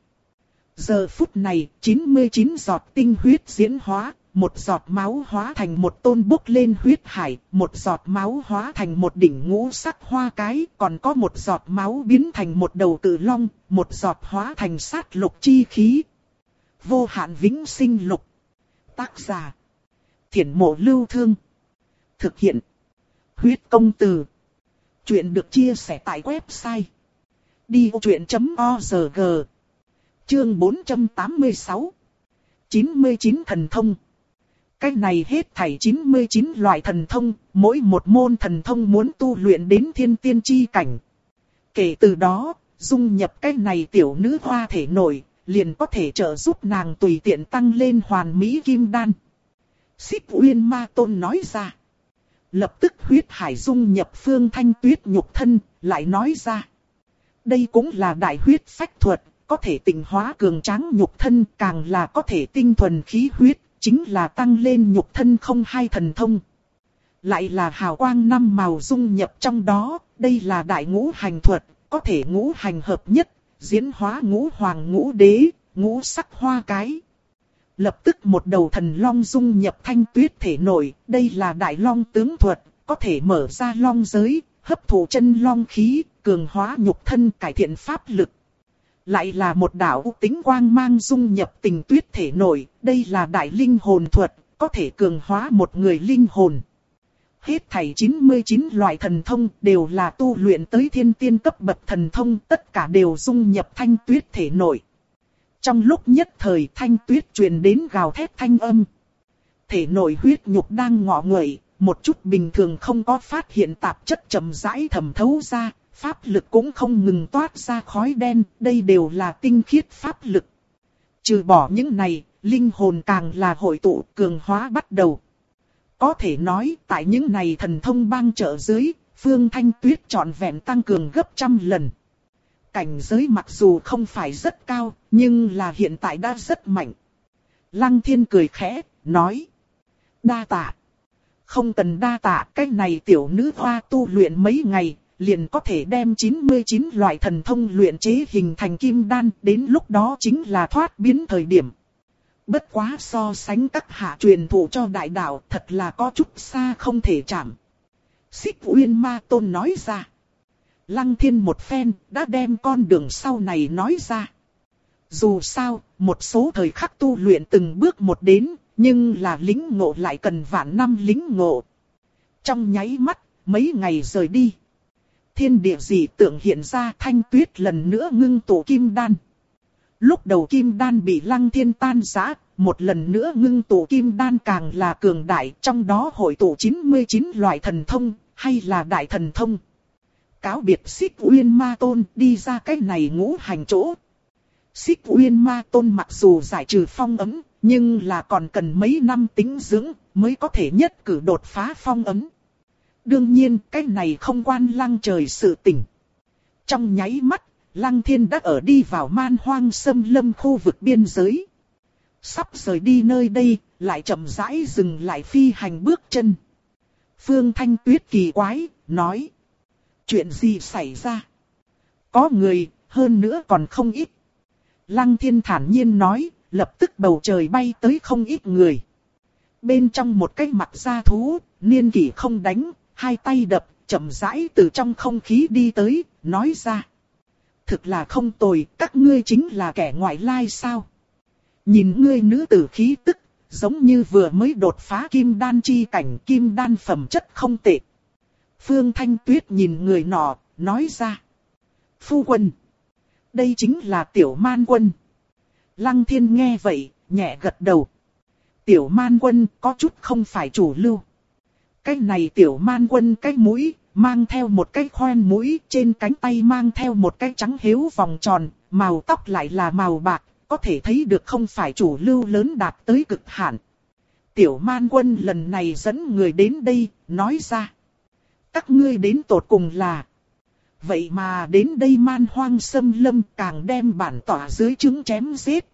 Giờ phút này, 99 giọt tinh huyết diễn hóa, một giọt máu hóa thành một tôn bốc lên huyết hải, một giọt máu hóa thành một đỉnh ngũ sắc hoa cái, còn có một giọt máu biến thành một đầu cử long, một giọt hóa thành sát lục chi khí. Vô hạn vĩnh sinh lục. Tác giả. Thiển mộ lưu thương. Thực hiện. Huyết công từ. Chuyện được chia sẻ tại website. Đi vô chuyện.org Chương 486 99 thần thông cái này hết thảy 99 loại thần thông, mỗi một môn thần thông muốn tu luyện đến thiên tiên chi cảnh. Kể từ đó, dung nhập cái này tiểu nữ hoa thể nổi liền có thể trợ giúp nàng tùy tiện tăng lên hoàn mỹ kim đan. Xích Uyên Ma Tôn nói ra. Lập tức huyết hải dung nhập phương thanh tuyết nhục thân, lại nói ra. Đây cũng là đại huyết phách thuật, có thể tình hóa cường tráng nhục thân càng là có thể tinh thuần khí huyết chính là tăng lên nhục thân không hai thần thông. Lại là hào quang năm màu dung nhập trong đó, đây là đại ngũ hành thuật, có thể ngũ hành hợp nhất, diễn hóa ngũ hoàng ngũ đế, ngũ sắc hoa cái. Lập tức một đầu thần long dung nhập thanh tuyết thể nội, đây là đại long tướng thuật, có thể mở ra long giới, hấp thụ chân long khí, cường hóa nhục thân cải thiện pháp lực. Lại là một đạo tính quang mang dung nhập tình tuyết thể nổi, đây là đại linh hồn thuật, có thể cường hóa một người linh hồn. Hết thảy 99 loại thần thông đều là tu luyện tới thiên tiên cấp bậc thần thông, tất cả đều dung nhập thanh tuyết thể nổi. Trong lúc nhất thời thanh tuyết truyền đến gào thét thanh âm. Thể nội huyết nhục đang ngọ nguậy, một chút bình thường không có phát hiện tạp chất trầm rãi thẩm thấu ra, pháp lực cũng không ngừng toát ra khói đen, đây đều là tinh khiết pháp lực. Trừ bỏ những này, linh hồn càng là hội tụ cường hóa bắt đầu. Có thể nói, tại những này thần thông bang trợ dưới, Phương Thanh Tuyết trọn vẹn tăng cường gấp trăm lần. Cảnh giới mặc dù không phải rất cao, nhưng là hiện tại đã rất mạnh. Lăng thiên cười khẽ, nói. Đa tạ. Không cần đa tạ, cái này tiểu nữ hoa tu luyện mấy ngày, liền có thể đem 99 loại thần thông luyện chế hình thành kim đan, đến lúc đó chính là thoát biến thời điểm. Bất quá so sánh các hạ truyền thụ cho đại đạo thật là có chút xa không thể chạm. Xích Uyên Ma Tôn nói ra. Lăng thiên một phen đã đem con đường sau này nói ra. Dù sao, một số thời khắc tu luyện từng bước một đến, nhưng là lính ngộ lại cần vạn năm lính ngộ. Trong nháy mắt, mấy ngày rời đi. Thiên địa dị tượng hiện ra thanh tuyết lần nữa ngưng tụ kim đan. Lúc đầu kim đan bị lăng thiên tan giã, một lần nữa ngưng tụ kim đan càng là cường đại, trong đó hội tụ 99 loại thần thông, hay là đại thần thông. Cáo biệt xích uyên ma tôn đi ra cái này ngũ hành chỗ. Xích uyên ma tôn mặc dù giải trừ phong ấm, nhưng là còn cần mấy năm tính dưỡng mới có thể nhất cử đột phá phong ấm. Đương nhiên cái này không quan lăng trời sự tỉnh. Trong nháy mắt, lăng thiên đã ở đi vào man hoang sâm lâm khu vực biên giới. Sắp rời đi nơi đây, lại chậm rãi dừng lại phi hành bước chân. Phương Thanh Tuyết kỳ quái, nói. Chuyện gì xảy ra? Có người, hơn nữa còn không ít. Lăng thiên thản nhiên nói, lập tức bầu trời bay tới không ít người. Bên trong một cái mặt da thú, niên kỷ không đánh, hai tay đập, chậm rãi từ trong không khí đi tới, nói ra. Thực là không tồi, các ngươi chính là kẻ ngoại lai sao? Nhìn ngươi nữ tử khí tức, giống như vừa mới đột phá kim đan chi cảnh kim đan phẩm chất không tệ. Phương Thanh Tuyết nhìn người nọ, nói ra. Phu quân. Đây chính là tiểu man quân. Lăng thiên nghe vậy, nhẹ gật đầu. Tiểu man quân có chút không phải chủ lưu. Cái này tiểu man quân cái mũi, mang theo một cái khoen mũi, trên cánh tay mang theo một cái trắng hiếu vòng tròn, màu tóc lại là màu bạc, có thể thấy được không phải chủ lưu lớn đạt tới cực hạn. Tiểu man quân lần này dẫn người đến đây, nói ra. Các ngươi đến tột cùng là... Vậy mà đến đây man hoang sâm lâm càng đem bản tỏa dưới trứng chém giết.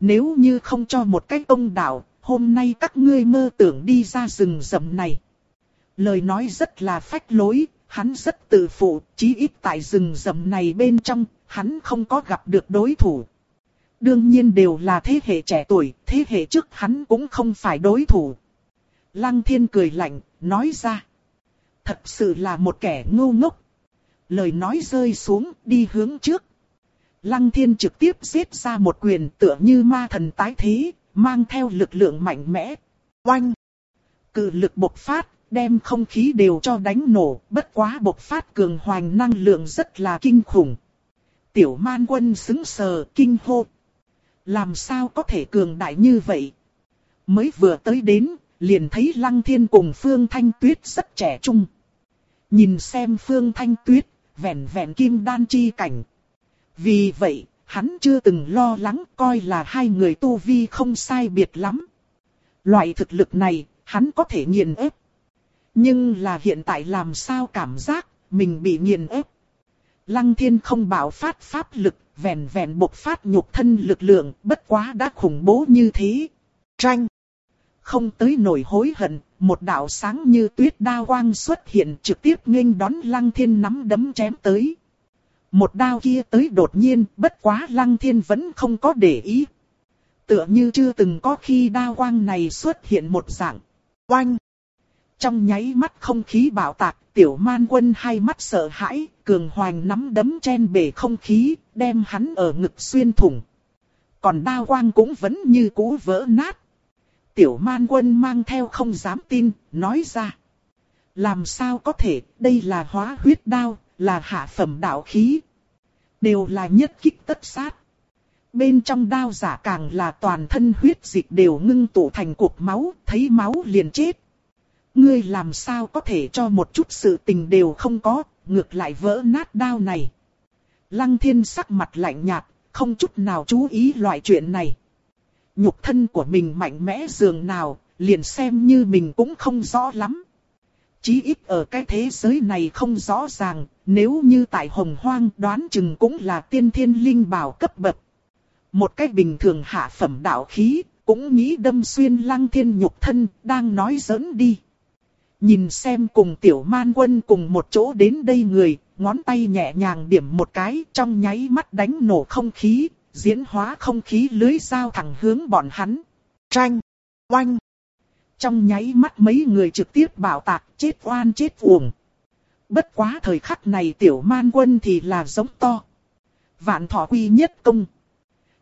Nếu như không cho một cái ông đạo, hôm nay các ngươi mơ tưởng đi ra rừng rậm này. Lời nói rất là phách lối, hắn rất tự phụ, chí ít tại rừng rậm này bên trong, hắn không có gặp được đối thủ. Đương nhiên đều là thế hệ trẻ tuổi, thế hệ trước hắn cũng không phải đối thủ. Lăng thiên cười lạnh, nói ra. Thật sự là một kẻ ngu ngốc. Lời nói rơi xuống, đi hướng trước. Lăng thiên trực tiếp giết ra một quyền tựa như ma thần tái thế, mang theo lực lượng mạnh mẽ. Oanh! Cự lực bộc phát, đem không khí đều cho đánh nổ, bất quá bộc phát cường hoành năng lượng rất là kinh khủng. Tiểu man quân xứng sờ, kinh hô. Làm sao có thể cường đại như vậy? Mới vừa tới đến, liền thấy Lăng Thiên cùng Phương Thanh Tuyết rất trẻ trung. Nhìn xem Phương Thanh Tuyết, vẹn vẹn kim đan chi cảnh. Vì vậy, hắn chưa từng lo lắng coi là hai người tu vi không sai biệt lắm. Loại thực lực này, hắn có thể nghiền ép. Nhưng là hiện tại làm sao cảm giác mình bị nghiền ép. Lăng thiên không bảo phát pháp lực, vẹn vẹn bộc phát nhục thân lực lượng, bất quá đã khủng bố như thế. Tranh. Không tới nổi hối hận, một đạo sáng như tuyết đao quang xuất hiện trực tiếp nghênh đón lăng thiên nắm đấm chém tới. Một đao kia tới đột nhiên, bất quá lăng thiên vẫn không có để ý. Tựa như chưa từng có khi đao quang này xuất hiện một dạng. Oanh! Trong nháy mắt không khí bạo tạc, tiểu man quân hai mắt sợ hãi, cường hoành nắm đấm chen bể không khí, đem hắn ở ngực xuyên thủng. Còn đao quang cũng vẫn như cũ vỡ nát. Tiểu man quân mang theo không dám tin, nói ra. Làm sao có thể, đây là hóa huyết đao, là hạ phẩm đạo khí. Đều là nhất kích tất sát. Bên trong đao giả càng là toàn thân huyết dịch đều ngưng tụ thành cục máu, thấy máu liền chết. Ngươi làm sao có thể cho một chút sự tình đều không có, ngược lại vỡ nát đao này. Lăng thiên sắc mặt lạnh nhạt, không chút nào chú ý loại chuyện này. Nhục thân của mình mạnh mẽ dường nào, liền xem như mình cũng không rõ lắm. Chí ít ở cái thế giới này không rõ ràng, nếu như tại hồng hoang đoán chừng cũng là tiên thiên linh bảo cấp bậc. Một cách bình thường hạ phẩm đạo khí, cũng nghĩ đâm xuyên lăng thiên nhục thân, đang nói giỡn đi. Nhìn xem cùng tiểu man quân cùng một chỗ đến đây người, ngón tay nhẹ nhàng điểm một cái trong nháy mắt đánh nổ không khí, diễn hóa không khí lưới dao thẳng hướng bọn hắn. Tranh, oanh. Trong nháy mắt mấy người trực tiếp bảo tạc chết oan chết uổng. Bất quá thời khắc này tiểu man quân thì là giống to. Vạn thọ quy nhất công.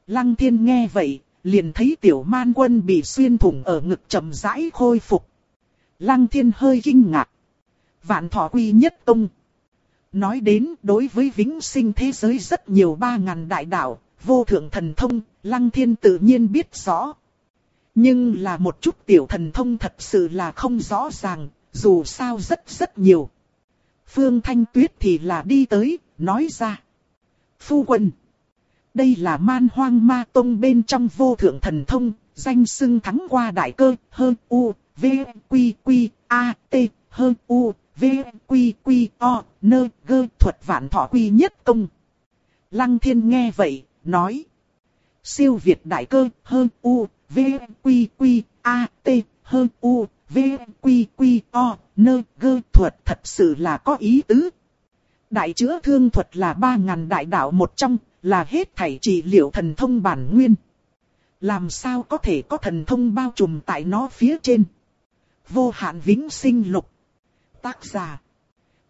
Lăng thiên nghe vậy, liền thấy tiểu man quân bị xuyên thủng ở ngực chậm rãi khôi phục. Lăng thiên hơi kinh ngạc. Vạn thọ quy nhất công. Nói đến đối với vĩnh sinh thế giới rất nhiều ba ngàn đại đạo, vô thượng thần thông, lăng thiên tự nhiên biết rõ. Nhưng là một chút tiểu thần thông thật sự là không rõ ràng, dù sao rất rất nhiều. Phương Thanh Tuyết thì là đi tới, nói ra. Phu quân. Đây là man hoang ma tông bên trong vô thượng thần thông, danh xưng thắng qua đại cơ, hơn u, v, quy, quy, a, t, hơn u, v, quy, quy, o, nơ, gơ, thuật vạn thọ quy nhất công. Lăng thiên nghe vậy, nói. Siêu Việt đại cơ, hơn u, v, quy, quy, a, t, hơn u, v, quy, quy, o, nơ, gơ, thuật thật sự là có ý tứ. Đại chữa thương thuật là ba ngàn đại đạo một trong, là hết thảy trị liệu thần thông bản nguyên. Làm sao có thể có thần thông bao trùm tại nó phía trên? Vô hạn vĩnh sinh lục. Tác giả.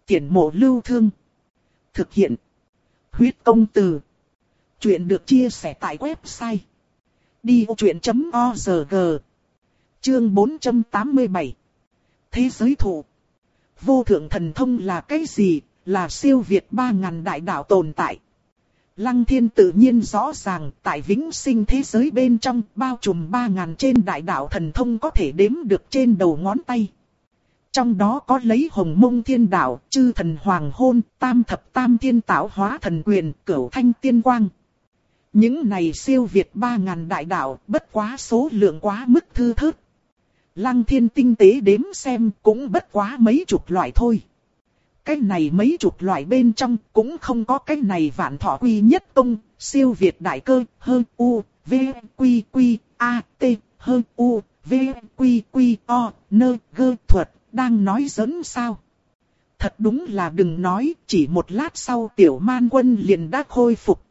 Tiễn mộ lưu thương. Thực hiện. Huyết công từ. Chuyện được chia sẻ tại website. Đi vô chuyện.org Chương 487 Thế giới thụ Vô thượng thần thông là cái gì? Là siêu việt ba ngàn đại đạo tồn tại. Lăng thiên tự nhiên rõ ràng tại vĩnh sinh thế giới bên trong bao trùm ba ngàn trên đại đạo thần thông có thể đếm được trên đầu ngón tay. Trong đó có lấy hồng mông thiên đạo, chư thần hoàng hôn, tam thập tam thiên tạo hóa thần quyền, cửu thanh tiên quang. Những này siêu việt ba ngàn đại đạo, bất quá số lượng quá mức thư thớt. Lăng thiên tinh tế đếm xem cũng bất quá mấy chục loại thôi. Cái này mấy chục loại bên trong cũng không có cái này vạn thọ quy nhất công, siêu việt đại cơ, hơn u, v, quy quy, a, t, hơn u, v, quy quy, o, nơ, gơ, thuật, đang nói giỡn sao. Thật đúng là đừng nói, chỉ một lát sau tiểu man quân liền đã khôi phục.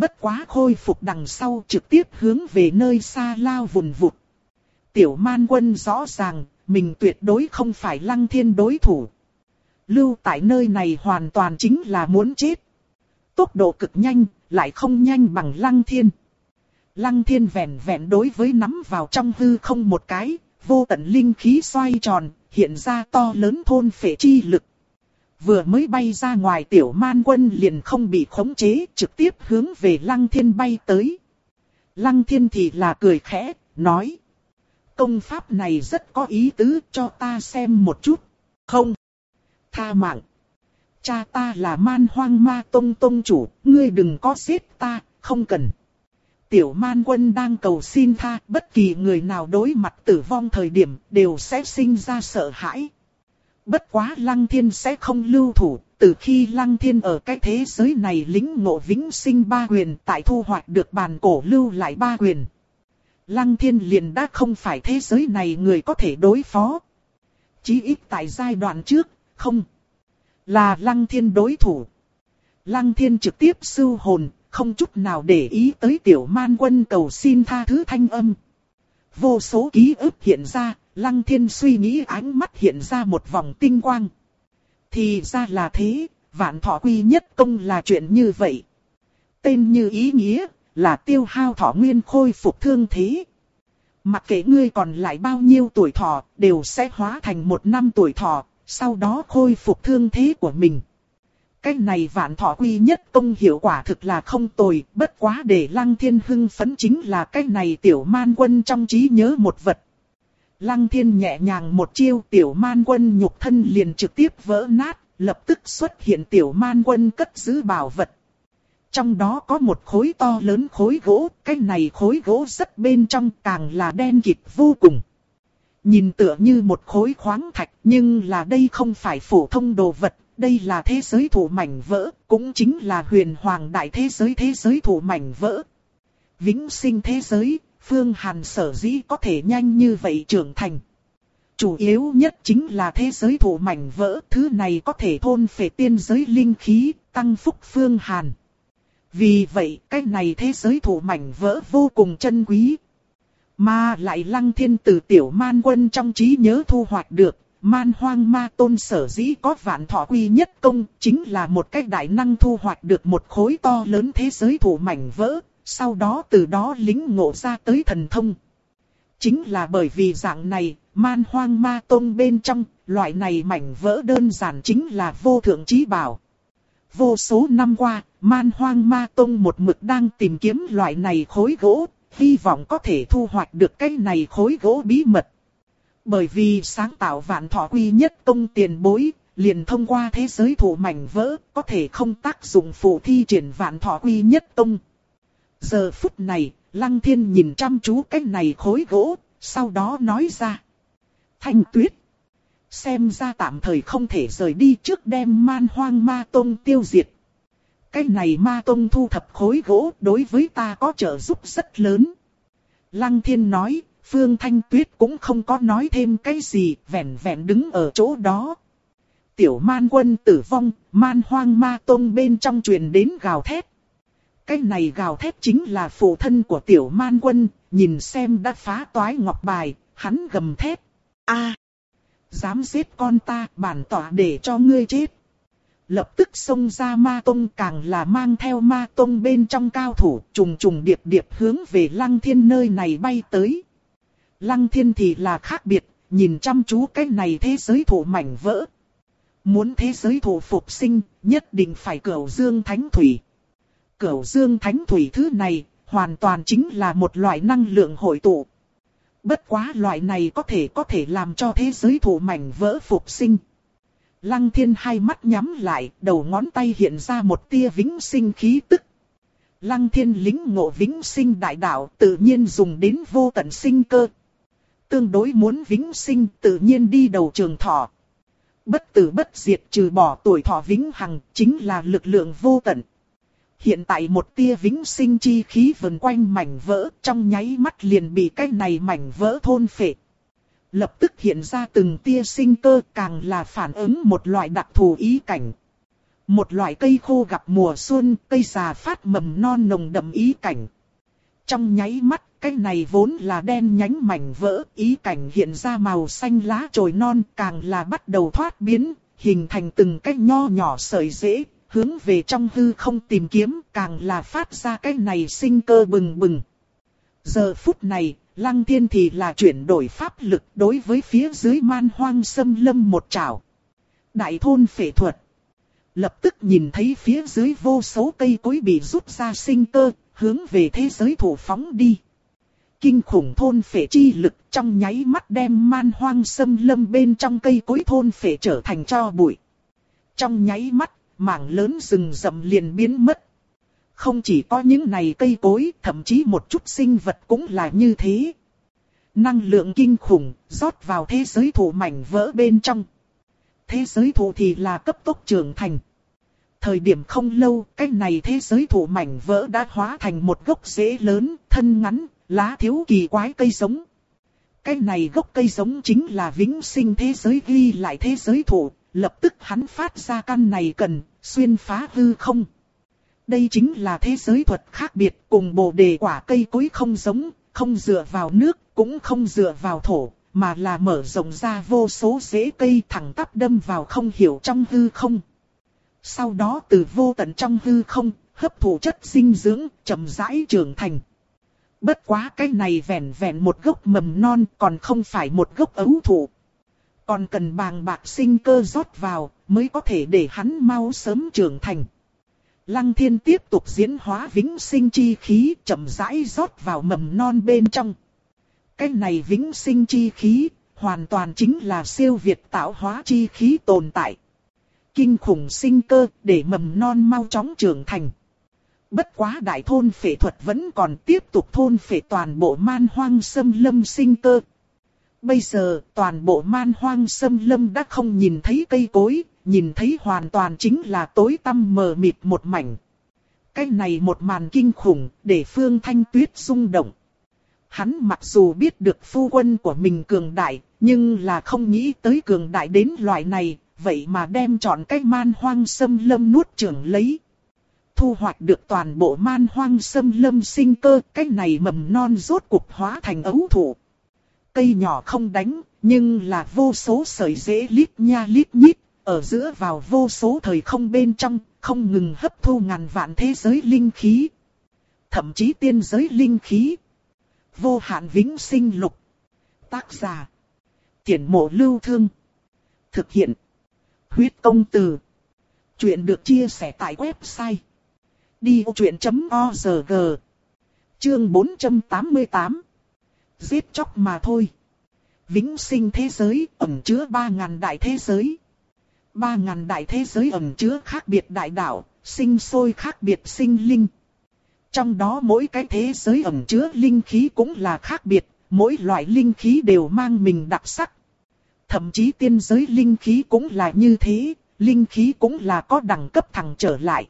Bất quá khôi phục đằng sau trực tiếp hướng về nơi xa lao vùn vụt. Tiểu man quân rõ ràng, mình tuyệt đối không phải lăng thiên đối thủ. Lưu tại nơi này hoàn toàn chính là muốn chết. Tốc độ cực nhanh, lại không nhanh bằng lăng thiên. Lăng thiên vẹn vẹn đối với nắm vào trong hư không một cái, vô tận linh khí xoay tròn, hiện ra to lớn thôn phệ chi lực. Vừa mới bay ra ngoài tiểu man quân liền không bị khống chế, trực tiếp hướng về lăng thiên bay tới. Lăng thiên thì là cười khẽ, nói. Công pháp này rất có ý tứ cho ta xem một chút. Không. Tha mạng. Cha ta là man hoang ma tông tông chủ, ngươi đừng có giết ta, không cần. Tiểu man quân đang cầu xin tha, bất kỳ người nào đối mặt tử vong thời điểm đều sẽ sinh ra sợ hãi. Bất quá lăng thiên sẽ không lưu thủ, từ khi lăng thiên ở cái thế giới này lính ngộ vĩnh sinh ba quyền tại thu hoạch được bàn cổ lưu lại ba quyền. Lăng thiên liền đã không phải thế giới này người có thể đối phó. Chí ít tại giai đoạn trước, không. Là lăng thiên đối thủ. Lăng thiên trực tiếp sưu hồn, không chút nào để ý tới tiểu man quân cầu xin tha thứ thanh âm. Vô số ký ức hiện ra, lăng thiên suy nghĩ ánh mắt hiện ra một vòng tinh quang. Thì ra là thế, vạn thọ quy nhất công là chuyện như vậy. Tên như ý nghĩa, là tiêu hao thọ nguyên khôi phục thương thế. Mặc kệ ngươi còn lại bao nhiêu tuổi thọ, đều sẽ hóa thành một năm tuổi thọ, sau đó khôi phục thương thế của mình. Cái này vạn thọ quy nhất công hiệu quả thực là không tồi, bất quá để lăng thiên hưng phấn chính là cái này tiểu man quân trong trí nhớ một vật. Lăng thiên nhẹ nhàng một chiêu tiểu man quân nhục thân liền trực tiếp vỡ nát, lập tức xuất hiện tiểu man quân cất giữ bảo vật. Trong đó có một khối to lớn khối gỗ, cái này khối gỗ rất bên trong càng là đen kịt vô cùng. Nhìn tựa như một khối khoáng thạch nhưng là đây không phải phổ thông đồ vật, đây là thế giới thủ mảnh vỡ, cũng chính là huyền hoàng đại thế giới thế giới thủ mảnh vỡ. Vĩnh sinh thế giới, Phương Hàn sở dĩ có thể nhanh như vậy trưởng thành. Chủ yếu nhất chính là thế giới thủ mảnh vỡ, thứ này có thể thôn phệ tiên giới linh khí, tăng phúc Phương Hàn. Vì vậy, cái này thế giới thủ mảnh vỡ vô cùng chân quý. Mà lại lăng thiên từ tiểu man quân trong trí nhớ thu hoạch được, man hoang ma tôn sở dĩ có vạn thọ quy nhất công, chính là một cách đại năng thu hoạch được một khối to lớn thế giới thủ mảnh vỡ, sau đó từ đó lính ngộ ra tới thần thông. Chính là bởi vì dạng này, man hoang ma tôn bên trong, loại này mảnh vỡ đơn giản chính là vô thượng trí bảo. Vô số năm qua, man hoang ma tôn một mực đang tìm kiếm loại này khối gỗ, hy vọng có thể thu hoạch được cái này khối gỗ bí mật. Bởi vì sáng tạo vạn thọ quy nhất tông tiền bối, liền thông qua thế giới thủ mảnh vỡ, có thể không tác dụng phụ thi triển vạn thọ quy nhất tông Giờ phút này, Lăng Thiên nhìn chăm chú cái này khối gỗ, sau đó nói ra. Thanh tuyết. Xem ra tạm thời không thể rời đi trước đem man hoang ma tông tiêu diệt. Cái này ma tông thu thập khối gỗ đối với ta có trợ giúp rất lớn. Lăng thiên nói, Phương Thanh Tuyết cũng không có nói thêm cái gì, vẹn vẹn đứng ở chỗ đó. Tiểu man quân tử vong, man hoang ma tông bên trong truyền đến gào thét. Cái này gào thét chính là phụ thân của tiểu man quân, nhìn xem đã phá toái ngọc bài, hắn gầm thét. a Dám giết con ta, bản tỏa để cho ngươi chết. Lập tức xông ra ma tông càng là mang theo ma tông bên trong cao thủ, trùng trùng điệp điệp hướng về lăng thiên nơi này bay tới. Lăng thiên thì là khác biệt, nhìn chăm chú cái này thế giới thủ mảnh vỡ. Muốn thế giới thủ phục sinh, nhất định phải cửu dương thánh thủy. Cửu dương thánh thủy thứ này, hoàn toàn chính là một loại năng lượng hội tụ. Bất quá loại này có thể có thể làm cho thế giới thủ mảnh vỡ phục sinh. Lăng thiên hai mắt nhắm lại, đầu ngón tay hiện ra một tia vĩnh sinh khí tức. Lăng thiên lính ngộ vĩnh sinh đại đạo tự nhiên dùng đến vô tận sinh cơ. Tương đối muốn vĩnh sinh tự nhiên đi đầu trường thọ. Bất tử bất diệt trừ bỏ tuổi thọ vĩnh hằng chính là lực lượng vô tận. Hiện tại một tia vĩnh sinh chi khí vần quanh mảnh vỡ trong nháy mắt liền bị cái này mảnh vỡ thôn phệ. Lập tức hiện ra từng tia sinh cơ càng là phản ứng một loại đặc thù ý cảnh. Một loại cây khô gặp mùa xuân, cây già phát mầm non nồng đậm ý cảnh. Trong nháy mắt, cái này vốn là đen nhánh mảnh vỡ, ý cảnh hiện ra màu xanh lá trồi non càng là bắt đầu thoát biến, hình thành từng cái nho nhỏ sợi rễ, hướng về trong hư không tìm kiếm, càng là phát ra cái này sinh cơ bừng bừng. Giờ phút này, Lăng Thiên thì là chuyển đổi pháp lực đối với phía dưới man hoang sâm lâm một trảo. Đại thôn phệ thuật. Lập tức nhìn thấy phía dưới vô số cây cối bị rút ra sinh cơ, hướng về thế giới thủ phóng đi. Kinh khủng thôn phệ chi lực trong nháy mắt đem man hoang sâm lâm bên trong cây cối thôn phệ trở thành cho bụi. Trong nháy mắt, mảng lớn rừng rậm liền biến mất. Không chỉ có những này cây cối, thậm chí một chút sinh vật cũng là như thế. Năng lượng kinh khủng, rót vào thế giới thụ mảnh vỡ bên trong. Thế giới thụ thì là cấp tốc trưởng thành. Thời điểm không lâu, cái này thế giới thụ mảnh vỡ đã hóa thành một gốc rễ lớn, thân ngắn, lá thiếu kỳ quái cây giống. Cái này gốc cây giống chính là vĩnh sinh thế giới ghi lại thế giới thụ lập tức hắn phát ra căn này cần, xuyên phá hư không. Đây chính là thế giới thuật khác biệt cùng bồ đề quả cây cối không giống, không dựa vào nước, cũng không dựa vào thổ, mà là mở rộng ra vô số rễ cây thẳng tắp đâm vào không hiểu trong hư không. Sau đó từ vô tận trong hư không, hấp thụ chất dinh dưỡng, chậm rãi trưởng thành. Bất quá cái này vẹn vẹn một gốc mầm non còn không phải một gốc ấu thụ. Còn cần bàng bạc sinh cơ rót vào mới có thể để hắn mau sớm trưởng thành. Lăng thiên tiếp tục diễn hóa vĩnh sinh chi khí chậm rãi rót vào mầm non bên trong. Cái này vĩnh sinh chi khí, hoàn toàn chính là siêu việt tạo hóa chi khí tồn tại. Kinh khủng sinh cơ để mầm non mau chóng trưởng thành. Bất quá đại thôn phệ thuật vẫn còn tiếp tục thôn phệ toàn bộ man hoang xâm lâm sinh cơ. Bây giờ toàn bộ man hoang sâm lâm đã không nhìn thấy cây cối, nhìn thấy hoàn toàn chính là tối tăm mờ mịt một mảnh. Cái này một màn kinh khủng để Phương Thanh Tuyết rung động. Hắn mặc dù biết được phu quân của mình cường đại, nhưng là không nghĩ tới cường đại đến loại này, vậy mà đem chọn cái man hoang sâm lâm nuốt trưởng lấy. Thu hoạch được toàn bộ man hoang sâm lâm sinh cơ, cái này mầm non rốt cục hóa thành ấu thụ. Cây nhỏ không đánh, nhưng là vô số sợi dễ lít nha lít nhít, ở giữa vào vô số thời không bên trong, không ngừng hấp thu ngàn vạn thế giới linh khí. Thậm chí tiên giới linh khí. Vô hạn vĩnh sinh lục. Tác giả. Tiễn mộ lưu thương. Thực hiện. Huyết công từ. Chuyện được chia sẻ tại website. Đi vô chuyện.org Chương 488 Giết chóc mà thôi. Vĩnh sinh thế giới ẩn chứa 3.000 đại thế giới. 3.000 đại thế giới ẩn chứa khác biệt đại đạo, sinh sôi khác biệt sinh linh. Trong đó mỗi cái thế giới ẩn chứa linh khí cũng là khác biệt, mỗi loại linh khí đều mang mình đặc sắc. Thậm chí tiên giới linh khí cũng là như thế, linh khí cũng là có đẳng cấp thẳng trở lại.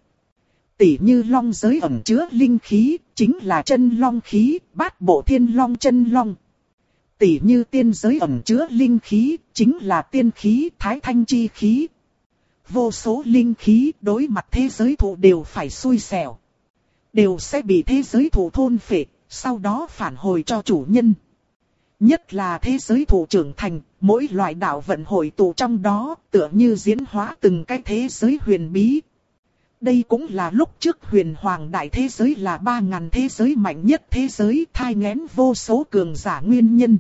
Tỷ như long giới ẩn chứa linh khí, chính là chân long khí, bát bộ thiên long chân long. Tỷ như tiên giới ẩn chứa linh khí, chính là tiên khí, thái thanh chi khí. Vô số linh khí đối mặt thế giới thụ đều phải xui xẻo. Đều sẽ bị thế giới thụ thôn phệ, sau đó phản hồi cho chủ nhân. Nhất là thế giới thụ trưởng thành, mỗi loại đạo vận hội tụ trong đó, tựa như diễn hóa từng cái thế giới huyền bí. Đây cũng là lúc trước huyền hoàng đại thế giới là ba ngàn thế giới mạnh nhất thế giới thai ngén vô số cường giả nguyên nhân.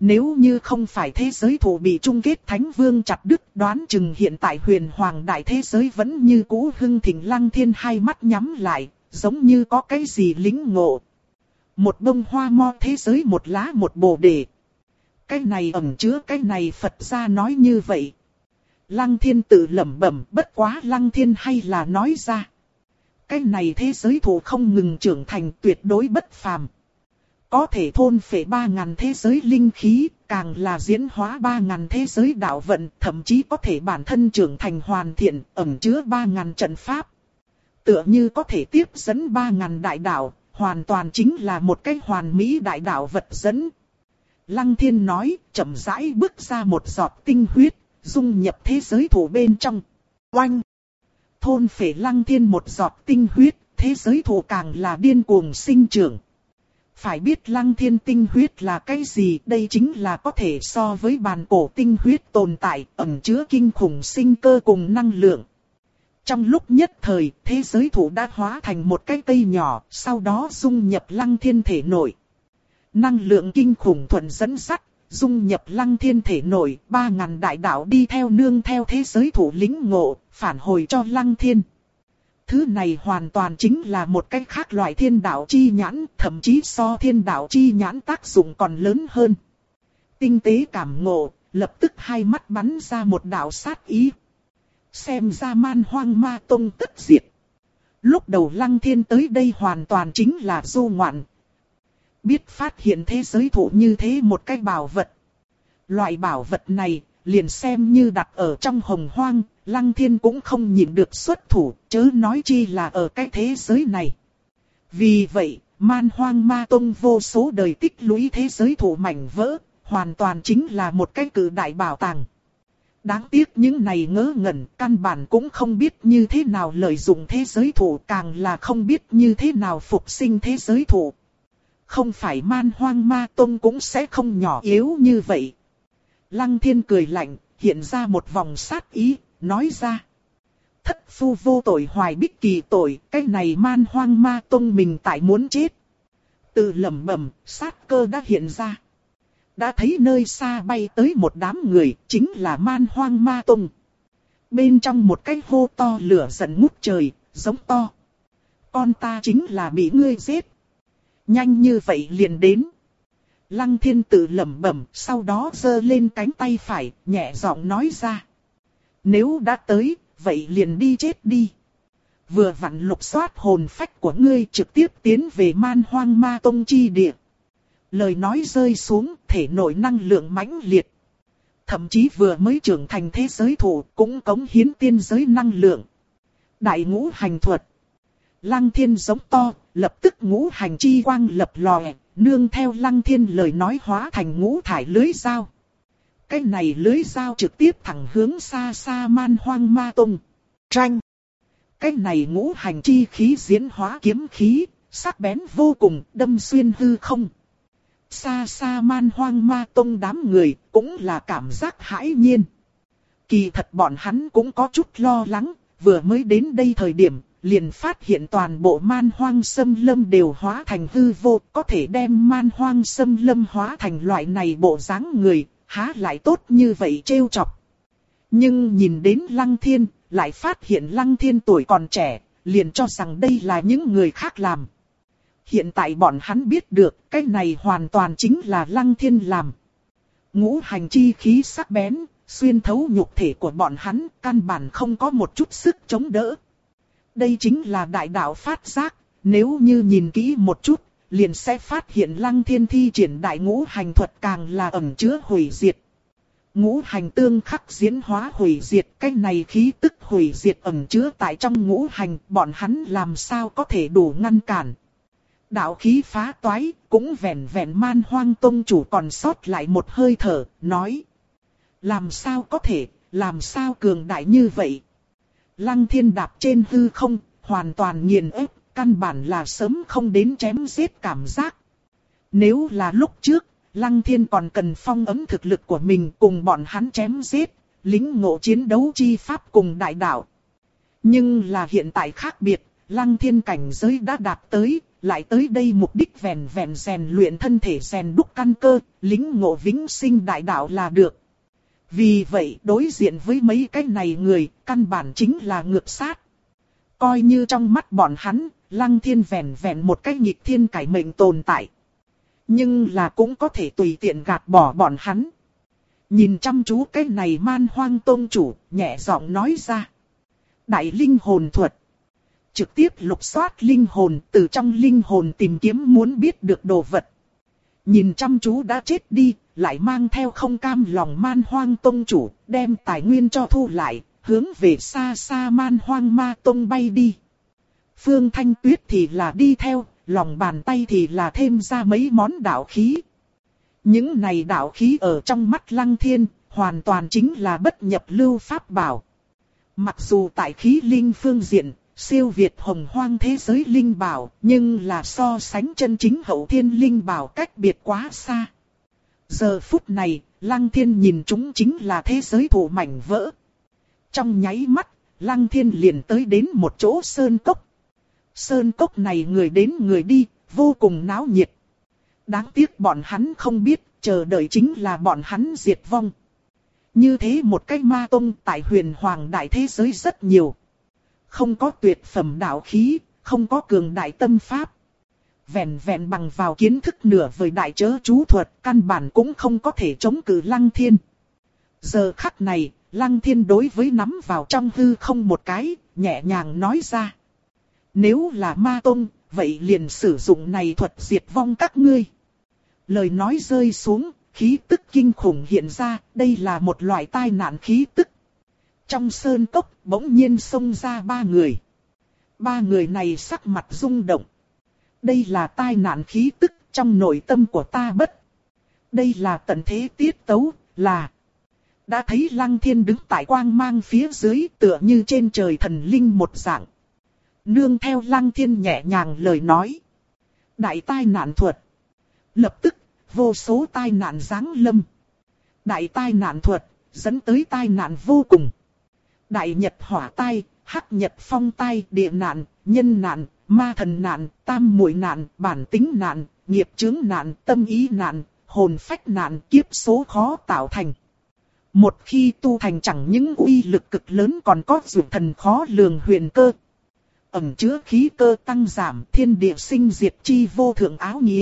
Nếu như không phải thế giới thủ bị chung kết thánh vương chặt đứt đoán chừng hiện tại huyền hoàng đại thế giới vẫn như cũ hưng thịnh lăng thiên hai mắt nhắm lại, giống như có cái gì lính ngộ. Một bông hoa mo thế giới một lá một bồ đề. Cái này ẩn chứa cái này Phật ra nói như vậy. Lăng thiên tự lẩm bẩm bất quá lăng thiên hay là nói ra. Cái này thế giới thủ không ngừng trưởng thành tuyệt đối bất phàm. Có thể thôn phệ ba ngàn thế giới linh khí, càng là diễn hóa ba ngàn thế giới đạo vận, thậm chí có thể bản thân trưởng thành hoàn thiện, ẩn chứa ba ngàn trận pháp. Tựa như có thể tiếp dẫn ba ngàn đại đạo, hoàn toàn chính là một cái hoàn mỹ đại đạo vật dẫn. Lăng thiên nói, chậm rãi bước ra một giọt tinh huyết, dung nhập thế giới thủ bên trong. Oanh! Thôn phệ lăng thiên một giọt tinh huyết, thế giới thủ càng là điên cuồng sinh trưởng. Phải biết lăng thiên tinh huyết là cái gì, đây chính là có thể so với bàn cổ tinh huyết tồn tại, ẩn chứa kinh khủng sinh cơ cùng năng lượng. Trong lúc nhất thời, thế giới thủ đã hóa thành một cái cây nhỏ, sau đó dung nhập lăng thiên thể nội. Năng lượng kinh khủng thuận dẫn sắt, dung nhập lăng thiên thể nổi ba ngàn đại đạo đi theo nương theo thế giới thủ lĩnh ngộ, phản hồi cho lăng thiên. Thứ này hoàn toàn chính là một cách khác loại thiên đạo chi nhãn, thậm chí so thiên đạo chi nhãn tác dụng còn lớn hơn. Tinh tế cảm ngộ, lập tức hai mắt bắn ra một đạo sát ý. Xem ra man hoang ma tông tất diệt. Lúc đầu lăng thiên tới đây hoàn toàn chính là du ngoạn. Biết phát hiện thế giới thụ như thế một cái bảo vật. Loại bảo vật này, liền xem như đặt ở trong hồng hoang, Lăng thiên cũng không nhịn được xuất thủ, chớ nói chi là ở cái thế giới này. Vì vậy, man hoang ma tông vô số đời tích lũy thế giới thụ mảnh vỡ, hoàn toàn chính là một cái cử đại bảo tàng. Đáng tiếc những này ngớ ngẩn, căn bản cũng không biết như thế nào lợi dụng thế giới thủ, càng là không biết như thế nào phục sinh thế giới thủ. Không phải man hoang ma tông cũng sẽ không nhỏ yếu như vậy. Lăng thiên cười lạnh, hiện ra một vòng sát ý, nói ra. Thất phu vô tội hoài bích kỳ tội, cái này man hoang ma tông mình tại muốn chết. Từ lẩm bẩm, sát cơ đã hiện ra. Đã thấy nơi xa bay tới một đám người, chính là man hoang ma tông. Bên trong một cái hô to lửa giận ngút trời, giống to. Con ta chính là bị ngươi giết. Nhanh như vậy liền đến. Lăng thiên tự lẩm bẩm, sau đó giơ lên cánh tay phải, nhẹ giọng nói ra. Nếu đã tới, vậy liền đi chết đi. Vừa vặn lục soát hồn phách của ngươi trực tiếp tiến về man hoang ma tông chi địa. Lời nói rơi xuống, thể nội năng lượng mãnh liệt. Thậm chí vừa mới trưởng thành thế giới thủ cũng cống hiến tiên giới năng lượng. Đại ngũ hành thuật. Lăng thiên giống to, lập tức ngũ hành chi quang lập lòe, nương theo lăng thiên lời nói hóa thành ngũ thải lưới dao. Cái này lưới dao trực tiếp thẳng hướng xa xa man hoang ma tung. Tranh. Cái này ngũ hành chi khí diễn hóa kiếm khí, sắc bén vô cùng, đâm xuyên hư không. Xa xa man hoang ma tông đám người, cũng là cảm giác hãi nhiên. Kỳ thật bọn hắn cũng có chút lo lắng, vừa mới đến đây thời điểm, liền phát hiện toàn bộ man hoang sâm lâm đều hóa thành hư vô, có thể đem man hoang sâm lâm hóa thành loại này bộ dáng người, há lại tốt như vậy trêu chọc. Nhưng nhìn đến lăng thiên, lại phát hiện lăng thiên tuổi còn trẻ, liền cho rằng đây là những người khác làm. Hiện tại bọn hắn biết được cái này hoàn toàn chính là lăng thiên làm. Ngũ hành chi khí sắc bén, xuyên thấu nhục thể của bọn hắn, căn bản không có một chút sức chống đỡ. Đây chính là đại đạo phát giác, nếu như nhìn kỹ một chút, liền sẽ phát hiện lăng thiên thi triển đại ngũ hành thuật càng là ẩn chứa hủy diệt. Ngũ hành tương khắc diễn hóa hủy diệt, cái này khí tức hủy diệt ẩn chứa tại trong ngũ hành, bọn hắn làm sao có thể đủ ngăn cản. Đạo khí phá toái, cũng vẹn vẹn man hoang tông chủ còn sót lại một hơi thở, nói. Làm sao có thể, làm sao cường đại như vậy? Lăng thiên đạp trên hư không, hoàn toàn nghiền ép, căn bản là sớm không đến chém giết cảm giác. Nếu là lúc trước, Lăng thiên còn cần phong ấm thực lực của mình cùng bọn hắn chém giết, lính ngộ chiến đấu chi pháp cùng đại đạo. Nhưng là hiện tại khác biệt, lăng thiên cảnh giới đã đạt tới, lại tới đây mục đích vèn vèn rèn luyện thân thể rèn đúc căn cơ, lính ngộ vĩnh sinh đại đạo là được. Vì vậy đối diện với mấy cái này người, căn bản chính là ngược sát. Coi như trong mắt bọn hắn, lăng thiên vẹn vẹn một cái nhịp thiên cải mệnh tồn tại. Nhưng là cũng có thể tùy tiện gạt bỏ bọn hắn. Nhìn chăm chú cái này man hoang tôn chủ, nhẹ giọng nói ra. Đại linh hồn thuật trực tiếp lục soát linh hồn, từ trong linh hồn tìm kiếm muốn biết được đồ vật. Nhìn chăm chú đã chết đi, lại mang theo không cam lòng man hoang tông chủ, đem tài nguyên cho thu lại, hướng về xa xa man hoang ma tông bay đi. Phương Thanh Tuyết thì là đi theo, lòng bàn tay thì là thêm ra mấy món đạo khí. Những này đạo khí ở trong mắt lăng thiên, hoàn toàn chính là bất nhập lưu pháp bảo. Mặc dù tại khí linh phương diện, siêu việt hồng hoang thế giới linh bảo, nhưng là so sánh chân chính hậu thiên linh bảo cách biệt quá xa. Giờ phút này, Lăng Thiên nhìn chúng chính là thế giới thủ mảnh vỡ. Trong nháy mắt, Lăng Thiên liền tới đến một chỗ sơn cốc. Sơn cốc này người đến người đi, vô cùng náo nhiệt. Đáng tiếc bọn hắn không biết, chờ đợi chính là bọn hắn diệt vong. Như thế một cái ma tông tại huyền hoàng đại thế giới rất nhiều không có tuyệt phẩm đạo khí, không có cường đại tâm pháp. Vẹn vẹn bằng vào kiến thức nửa vời đại chớ chú thuật, căn bản cũng không có thể chống cự lăng thiên. Giờ khắc này, lăng thiên đối với nắm vào trong hư không một cái, nhẹ nhàng nói ra. Nếu là ma tông, vậy liền sử dụng này thuật diệt vong các ngươi. Lời nói rơi xuống, khí tức kinh khủng hiện ra, đây là một loại tai nạn khí tức trong sơn cốc bỗng nhiên xông ra ba người. Ba người này sắc mặt rung động. Đây là tai nạn khí tức trong nội tâm của ta bất. Đây là tận thế tiết tấu, là... Đã thấy lăng thiên đứng tại quang mang phía dưới tựa như trên trời thần linh một dạng. Nương theo lăng thiên nhẹ nhàng lời nói. Đại tai nạn thuật. Lập tức, vô số tai nạn giáng lâm. Đại tai nạn thuật, dẫn tới tai nạn vô cùng. Đại Nhật hỏa tai, hắc Nhật phong tai, địa nạn, nhân nạn, ma thần nạn, tam muội nạn, bản tính nạn, nghiệp chướng nạn, tâm ý nạn, hồn phách nạn, kiếp số khó tạo thành. Một khi tu thành chẳng những uy lực cực lớn còn có dụ thần khó lường huyền cơ. Ẩm chứa khí cơ tăng giảm thiên địa sinh diệt chi vô thượng áo nghĩa.